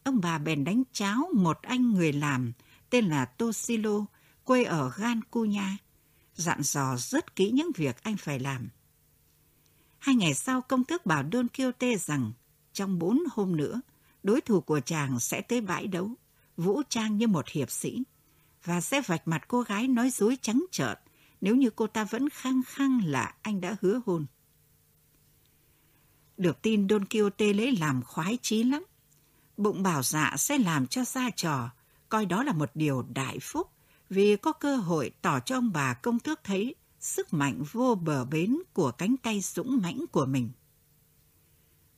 Ông bà bèn đánh cháo một anh người làm tên là Tosilo quê ở Gan Cunha, dặn dò rất kỹ những việc anh phải làm. Hai ngày sau, công tước bảo Don Quixote rằng trong bốn hôm nữa, đối thủ của chàng sẽ tới bãi đấu, vũ trang như một hiệp sĩ, và sẽ vạch mặt cô gái nói dối trắng trợn nếu như cô ta vẫn khăng khăng là anh đã hứa hôn. Được tin Don Quixote lấy làm khoái chí lắm. Bụng bảo dạ sẽ làm cho ra trò, coi đó là một điều đại phúc, vì có cơ hội tỏ cho ông bà công tước thấy sức mạnh vô bờ bến của cánh tay dũng mãnh của mình.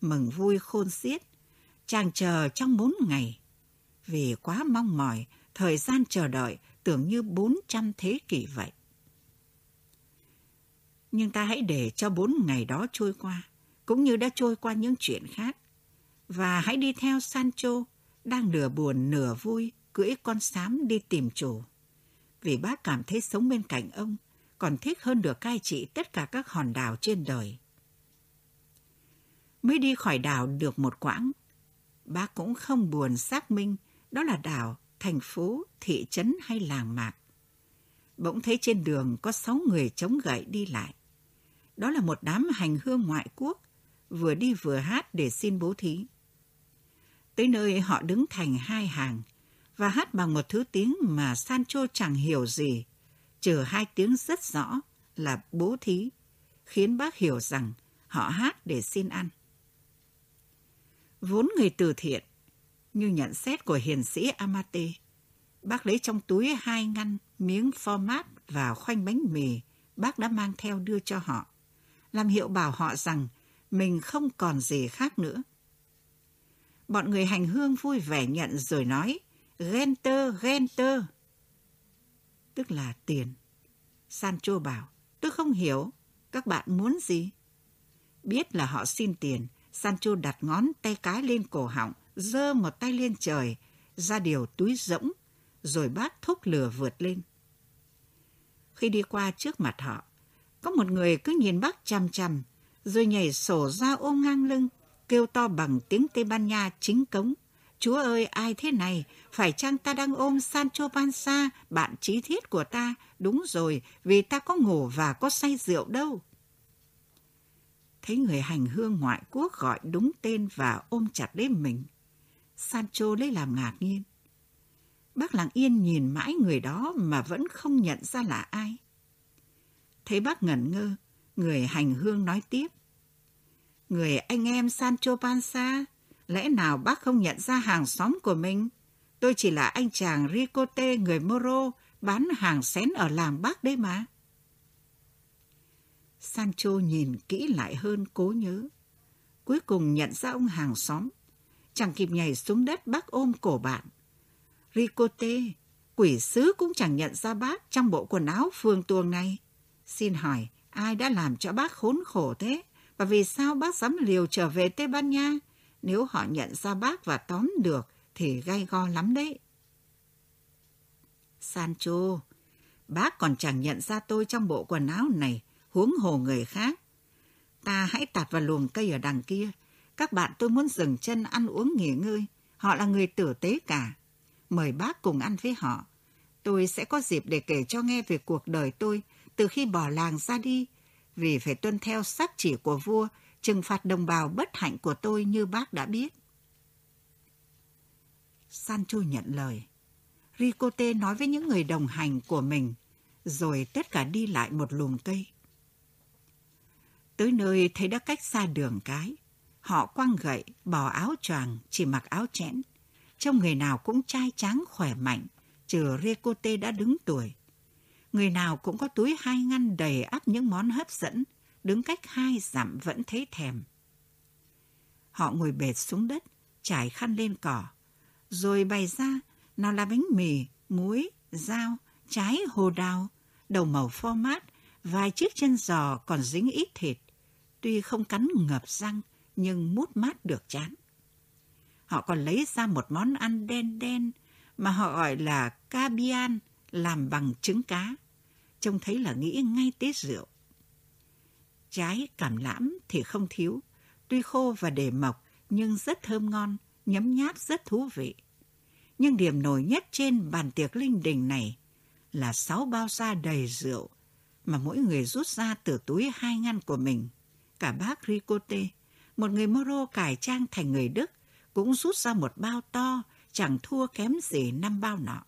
Mừng vui khôn xiết, chàng chờ trong bốn ngày. Vì quá mong mỏi, thời gian chờ đợi tưởng như bốn trăm thế kỷ vậy. Nhưng ta hãy để cho bốn ngày đó trôi qua, cũng như đã trôi qua những chuyện khác. Và hãy đi theo Sancho, đang nửa buồn nửa vui, cưỡi con xám đi tìm chủ. Vì bác cảm thấy sống bên cạnh ông còn thích hơn được cai trị tất cả các hòn đảo trên đời. Mới đi khỏi đảo được một quãng, bác cũng không buồn xác minh đó là đảo, thành phố, thị trấn hay làng mạc. Bỗng thấy trên đường có sáu người chống gậy đi lại. Đó là một đám hành hương ngoại quốc, vừa đi vừa hát để xin bố thí. Tới nơi họ đứng thành hai hàng và hát bằng một thứ tiếng mà Sancho chẳng hiểu gì trừ hai tiếng rất rõ là bố thí, khiến bác hiểu rằng họ hát để xin ăn. Vốn người từ thiện, như nhận xét của hiền sĩ Amate, bác lấy trong túi hai ngăn miếng format và khoanh bánh mì bác đã mang theo đưa cho họ, làm hiệu bảo họ rằng mình không còn gì khác nữa. Bọn người hành hương vui vẻ nhận rồi nói, Genter, Genter tức là tiền. Sancho bảo, tôi không hiểu, các bạn muốn gì? Biết là họ xin tiền, Sancho đặt ngón tay cái lên cổ họng, giơ một tay lên trời, ra điều túi rỗng, rồi bác thúc lửa vượt lên. Khi đi qua trước mặt họ, có một người cứ nhìn bác chằm chằm, rồi nhảy sổ ra ôm ngang lưng, kêu to bằng tiếng Tây Ban Nha chính cống. Chúa ơi, ai thế này? Phải chăng ta đang ôm Sancho Panza, bạn trí thiết của ta? Đúng rồi, vì ta có ngủ và có say rượu đâu. Thấy người hành hương ngoại quốc gọi đúng tên và ôm chặt lấy mình. Sancho lấy làm ngạc nhiên. Bác lặng yên nhìn mãi người đó mà vẫn không nhận ra là ai. Thấy bác ngẩn ngơ, người hành hương nói tiếp. Người anh em Sancho Panza Lẽ nào bác không nhận ra hàng xóm của mình? Tôi chỉ là anh chàng Ricote người Moro bán hàng xén ở làng bác đấy mà. Sancho nhìn kỹ lại hơn cố nhớ. Cuối cùng nhận ra ông hàng xóm. Chẳng kịp nhảy xuống đất bác ôm cổ bạn. Ricote, quỷ sứ cũng chẳng nhận ra bác trong bộ quần áo phương tuồng này. Xin hỏi, ai đã làm cho bác khốn khổ thế? Và vì sao bác dám liều trở về Tây Ban Nha? Nếu họ nhận ra bác và tóm được thì gay go lắm đấy. Sancho, bác còn chẳng nhận ra tôi trong bộ quần áo này, huống hồ người khác. Ta hãy tạt vào luồng cây ở đằng kia. Các bạn tôi muốn dừng chân ăn uống nghỉ ngơi. Họ là người tử tế cả. Mời bác cùng ăn với họ. Tôi sẽ có dịp để kể cho nghe về cuộc đời tôi từ khi bỏ làng ra đi, vì phải tuân theo sắc chỉ của vua trừng phạt đồng bào bất hạnh của tôi như bác đã biết. Sancho nhận lời. Ricote nói với những người đồng hành của mình, rồi tất cả đi lại một luồng cây. Tới nơi thấy đã cách xa đường cái, họ quăng gậy, bỏ áo choàng, chỉ mặc áo chẽn. Trông người nào cũng trai tráng khỏe mạnh, trừ Ricote đã đứng tuổi. Người nào cũng có túi hai ngăn đầy ắp những món hấp dẫn, đứng cách hai dặm vẫn thấy thèm. Họ ngồi bệt xuống đất, trải khăn lên cỏ, rồi bày ra nào là bánh mì, muối, dao trái hồ đào, đầu màu format, mát, vài chiếc chân giò còn dính ít thịt. Tuy không cắn ngập răng, nhưng mút mát được chán. Họ còn lấy ra một món ăn đen đen mà họ gọi là cabian, làm bằng trứng cá. Trông thấy là nghĩ ngay tới rượu. Trái cảm lãm thì không thiếu, tuy khô và để mọc nhưng rất thơm ngon, nhấm nháp rất thú vị. Nhưng điểm nổi nhất trên bàn tiệc linh đình này là sáu bao da đầy rượu mà mỗi người rút ra từ túi hai ngăn của mình. Cả bác Ricote, một người Moro cải trang thành người Đức, cũng rút ra một bao to, chẳng thua kém gì năm bao nọ.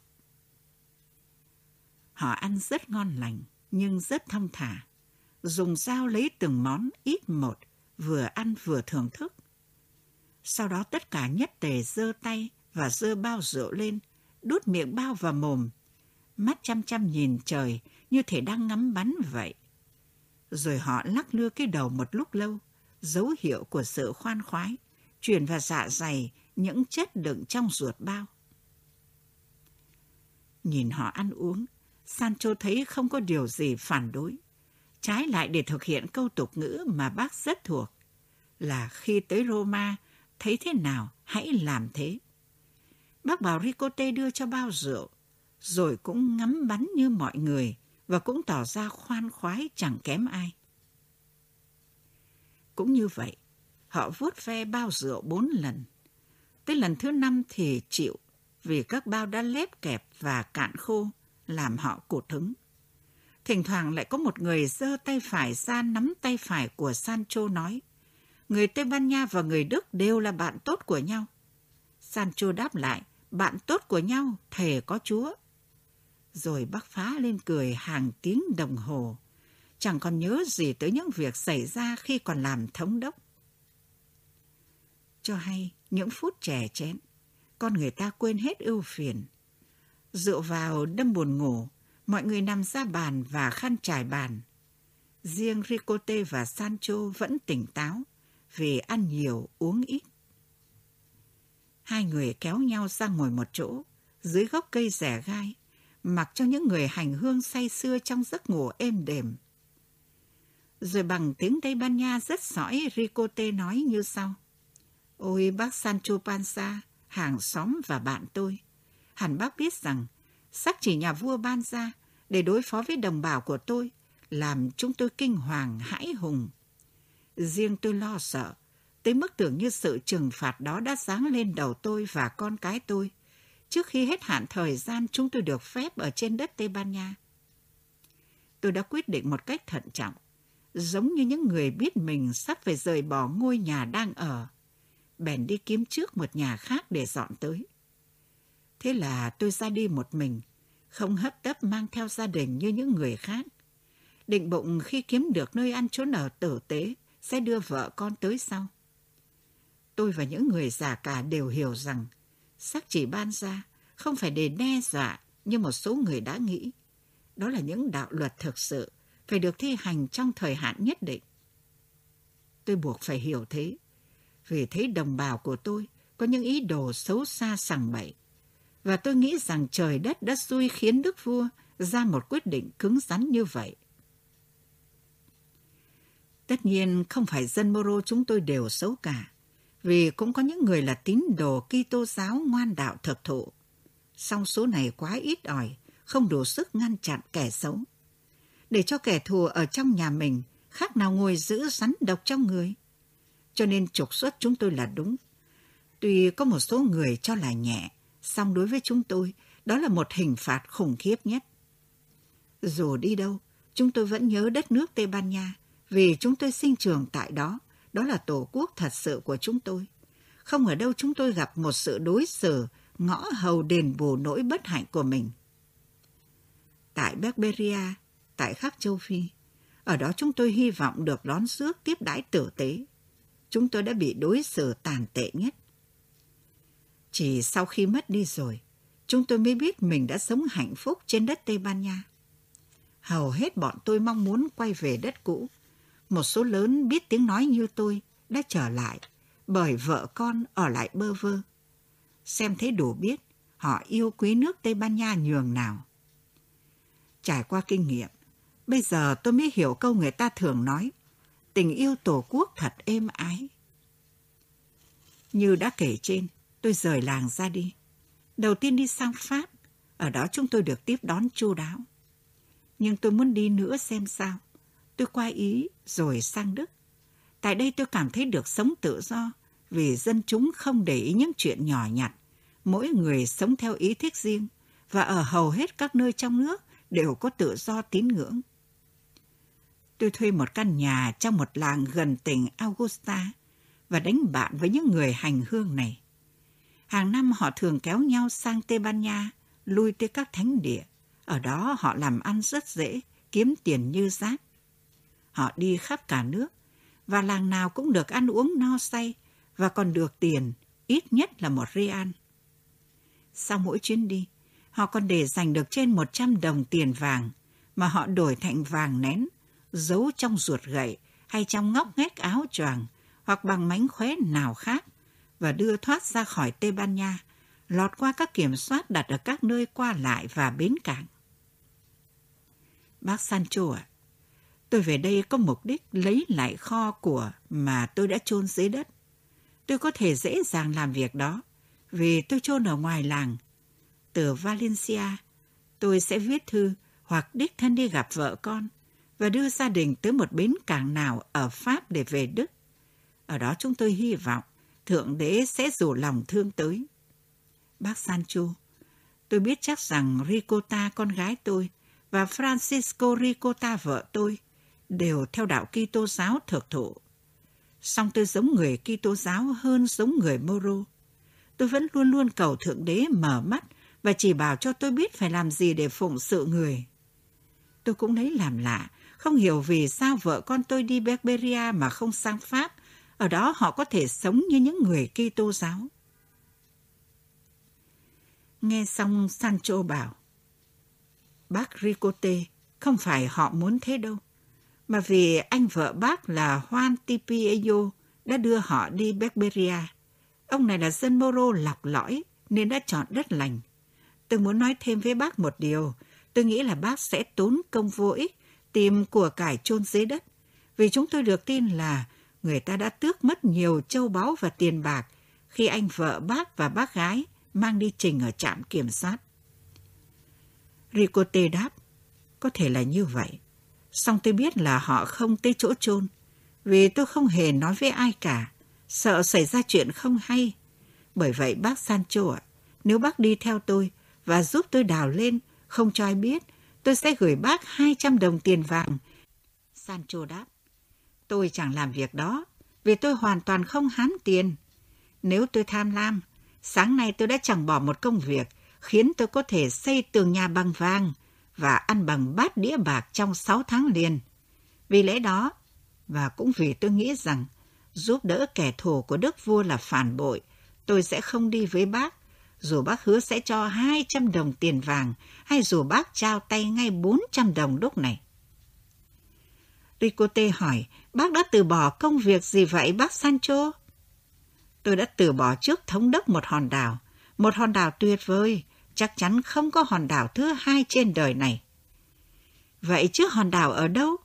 Họ ăn rất ngon lành, nhưng rất thông thả. Dùng dao lấy từng món ít một, vừa ăn vừa thưởng thức. Sau đó tất cả nhất tề giơ tay và giơ bao rượu lên, đút miệng bao vào mồm. Mắt chăm chăm nhìn trời như thể đang ngắm bắn vậy. Rồi họ lắc lưa cái đầu một lúc lâu, dấu hiệu của sự khoan khoái, truyền vào dạ dày những chất đựng trong ruột bao. Nhìn họ ăn uống, Sancho thấy không có điều gì phản đối. Trái lại để thực hiện câu tục ngữ mà bác rất thuộc, là khi tới Roma, thấy thế nào hãy làm thế. Bác bảo Ricote đưa cho bao rượu, rồi cũng ngắm bắn như mọi người và cũng tỏ ra khoan khoái chẳng kém ai. Cũng như vậy, họ vuốt ve bao rượu bốn lần. Tới lần thứ năm thì chịu, vì các bao đã lép kẹp và cạn khô, làm họ cột hứng. Thỉnh thoảng lại có một người giơ tay phải ra nắm tay phải của Sancho nói, người Tây Ban Nha và người Đức đều là bạn tốt của nhau. Sancho đáp lại, bạn tốt của nhau, thề có Chúa. Rồi bác phá lên cười hàng tiếng đồng hồ, chẳng còn nhớ gì tới những việc xảy ra khi còn làm thống đốc. Cho hay, những phút trẻ chén, con người ta quên hết ưu phiền. Dựa vào đâm buồn ngủ, mọi người nằm ra bàn và khăn trải bàn. Riêng Ricote và Sancho vẫn tỉnh táo vì ăn nhiều uống ít. Hai người kéo nhau ra ngồi một chỗ, dưới gốc cây rẻ gai, mặc cho những người hành hương say sưa trong giấc ngủ êm đềm. Rồi bằng tiếng Tây Ban Nha rất sõi, Ricote nói như sau. Ôi bác Sancho Panza, hàng xóm và bạn tôi. Hẳn bác biết rằng, sắc chỉ nhà vua ban ra để đối phó với đồng bào của tôi, làm chúng tôi kinh hoàng hãi hùng. Riêng tôi lo sợ, tới mức tưởng như sự trừng phạt đó đã giáng lên đầu tôi và con cái tôi, trước khi hết hạn thời gian chúng tôi được phép ở trên đất Tây Ban Nha. Tôi đã quyết định một cách thận trọng, giống như những người biết mình sắp phải rời bỏ ngôi nhà đang ở, bèn đi kiếm trước một nhà khác để dọn tới. Thế là tôi ra đi một mình, không hấp tấp mang theo gia đình như những người khác. Định bụng khi kiếm được nơi ăn trốn ở tử tế, sẽ đưa vợ con tới sau. Tôi và những người già cả đều hiểu rằng sắc chỉ ban ra không phải để đe dọa như một số người đã nghĩ. Đó là những đạo luật thực sự phải được thi hành trong thời hạn nhất định. Tôi buộc phải hiểu thế, vì thấy đồng bào của tôi có những ý đồ xấu xa sằng bậy. Và tôi nghĩ rằng trời đất đã xui khiến Đức Vua ra một quyết định cứng rắn như vậy. Tất nhiên không phải dân Moro chúng tôi đều xấu cả, vì cũng có những người là tín đồ Kitô giáo ngoan đạo thực thụ. Song số này quá ít ỏi, không đủ sức ngăn chặn kẻ xấu. Để cho kẻ thù ở trong nhà mình khác nào ngồi giữ rắn độc trong người. Cho nên trục xuất chúng tôi là đúng. Tuy có một số người cho là nhẹ, song đối với chúng tôi, đó là một hình phạt khủng khiếp nhất. Dù đi đâu, chúng tôi vẫn nhớ đất nước Tây Ban Nha, vì chúng tôi sinh trưởng tại đó, đó là tổ quốc thật sự của chúng tôi. Không ở đâu chúng tôi gặp một sự đối xử ngõ hầu đền bù nỗi bất hạnh của mình. Tại Berberia, tại khắp châu Phi, ở đó chúng tôi hy vọng được đón rước tiếp đãi tử tế. Chúng tôi đã bị đối xử tàn tệ nhất. Chỉ sau khi mất đi rồi, chúng tôi mới biết mình đã sống hạnh phúc trên đất Tây Ban Nha. Hầu hết bọn tôi mong muốn quay về đất cũ, một số lớn biết tiếng nói như tôi đã trở lại bởi vợ con ở lại bơ vơ. Xem thế đủ biết họ yêu quý nước Tây Ban Nha nhường nào. Trải qua kinh nghiệm, bây giờ tôi mới hiểu câu người ta thường nói, tình yêu tổ quốc thật êm ái. Như đã kể trên, tôi rời làng ra đi. Đầu tiên đi sang Pháp, ở đó chúng tôi được tiếp đón chu đáo. Nhưng tôi muốn đi nữa xem sao. Tôi qua Ý rồi sang Đức. Tại đây tôi cảm thấy được sống tự do vì dân chúng không để ý những chuyện nhỏ nhặt. Mỗi người sống theo ý thích riêng và ở hầu hết các nơi trong nước đều có tự do tín ngưỡng. Tôi thuê một căn nhà trong một làng gần tỉnh Augusta và đánh bạn với những người hành hương này. Hàng năm họ thường kéo nhau sang Tây Ban Nha, lui tới các thánh địa. Ở đó họ làm ăn rất dễ, kiếm tiền như rác. Họ đi khắp cả nước, và làng nào cũng được ăn uống no say và còn được tiền, ít nhất là một real. Sau mỗi chuyến đi, họ còn để dành được trên 100 đồng tiền vàng mà họ đổi thành vàng nén, giấu trong ruột gậy hay trong ngóc ngách áo choàng hoặc bằng mánh khóe nào khác và đưa thoát ra khỏi Tây Ban Nha, lọt qua các kiểm soát đặt ở các nơi qua lại và bến cảng. Bác Sancho ạ, à, tôi về đây có mục đích lấy lại kho của mà tôi đã chôn dưới đất. Tôi có thể dễ dàng làm việc đó vì tôi chôn ở ngoài làng. Từ Valencia, tôi sẽ viết thư hoặc đích thân đi gặp vợ con và đưa gia đình tới một bến cảng nào ở Pháp để về Đức. Ở đó chúng tôi hy vọng Thượng Đế sẽ rủ lòng thương tới. Bác Sancho, tôi biết chắc rằng Ricota con gái tôi và Francisco Ricota vợ tôi đều theo đạo Kitô giáo thực thụ. Song tôi giống người Kitô giáo hơn giống người Moro. Tôi vẫn luôn luôn cầu Thượng Đế mở mắt và chỉ bảo cho tôi biết phải làm gì để phụng sự người. Tôi cũng lấy làm lạ, không hiểu vì sao vợ con tôi đi Berberia mà không sang Pháp ở đó họ có thể sống như những người Kitô giáo. Nghe xong Sancho bảo, Bác Ricote, không phải họ muốn thế đâu, mà vì anh vợ bác là Juan Tipiello đã đưa họ đi Berberia. Ông này là dân Moro lọc lõi nên đã chọn đất lành. Tôi muốn nói thêm với bác một điều, tôi nghĩ là bác sẽ tốn công vô ích tìm của cải chôn dưới đất, vì chúng tôi được tin là người ta đã tước mất nhiều châu báu và tiền bạc khi anh vợ bác và bác gái mang đi trình ở trạm kiểm soát. Ricote đáp, có thể là như vậy xong tôi biết là họ không tới chỗ chôn vì tôi không hề nói với ai cả, sợ xảy ra chuyện không hay. Bởi vậy bác Sancho ạ, nếu bác đi theo tôi và giúp tôi đào lên, không cho ai biết, tôi sẽ gửi bác 200 đồng tiền vàng. Sancho đáp, Tôi chẳng làm việc đó, vì tôi hoàn toàn không hám tiền. Nếu tôi tham lam, sáng nay tôi đã chẳng bỏ một công việc khiến tôi có thể xây tường nhà bằng vàng và ăn bằng bát đĩa bạc trong 6 tháng liền. Vì lẽ đó, và cũng vì tôi nghĩ rằng giúp đỡ kẻ thù của đức vua là phản bội, tôi sẽ không đi với bác, dù bác hứa sẽ cho 200 đồng tiền vàng hay dù bác trao tay ngay 400 đồng lúc này. Ricote hỏi, bác đã từ bỏ công việc gì vậy bác Sancho? Tôi đã từ bỏ trước thống đốc một hòn đảo, một hòn đảo tuyệt vời, chắc chắn không có hòn đảo thứ hai trên đời này. Vậy chứ hòn đảo ở đâu?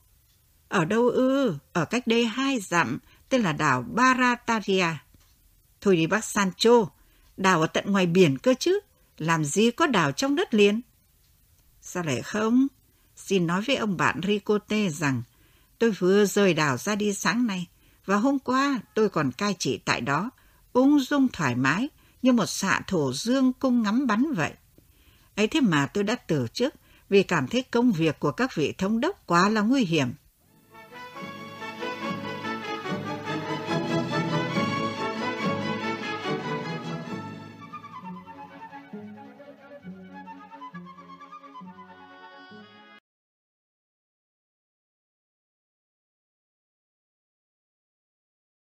Ở đâu ư? ở cách đây hai dặm, tên là đảo Barataria. Thôi đi bác Sancho, đảo ở tận ngoài biển cơ chứ, làm gì có đảo trong đất liền? Sao lại không? Xin nói với ông bạn Ricote rằng Tôi vừa rời đảo ra đi sáng nay, và hôm qua tôi còn cai trị tại đó, ung dung thoải mái, như một xạ thổ dương cung ngắm bắn vậy ấy thế mà tôi đã từ chức vì cảm thấy công việc của các vị thống đốc quá là nguy hiểm.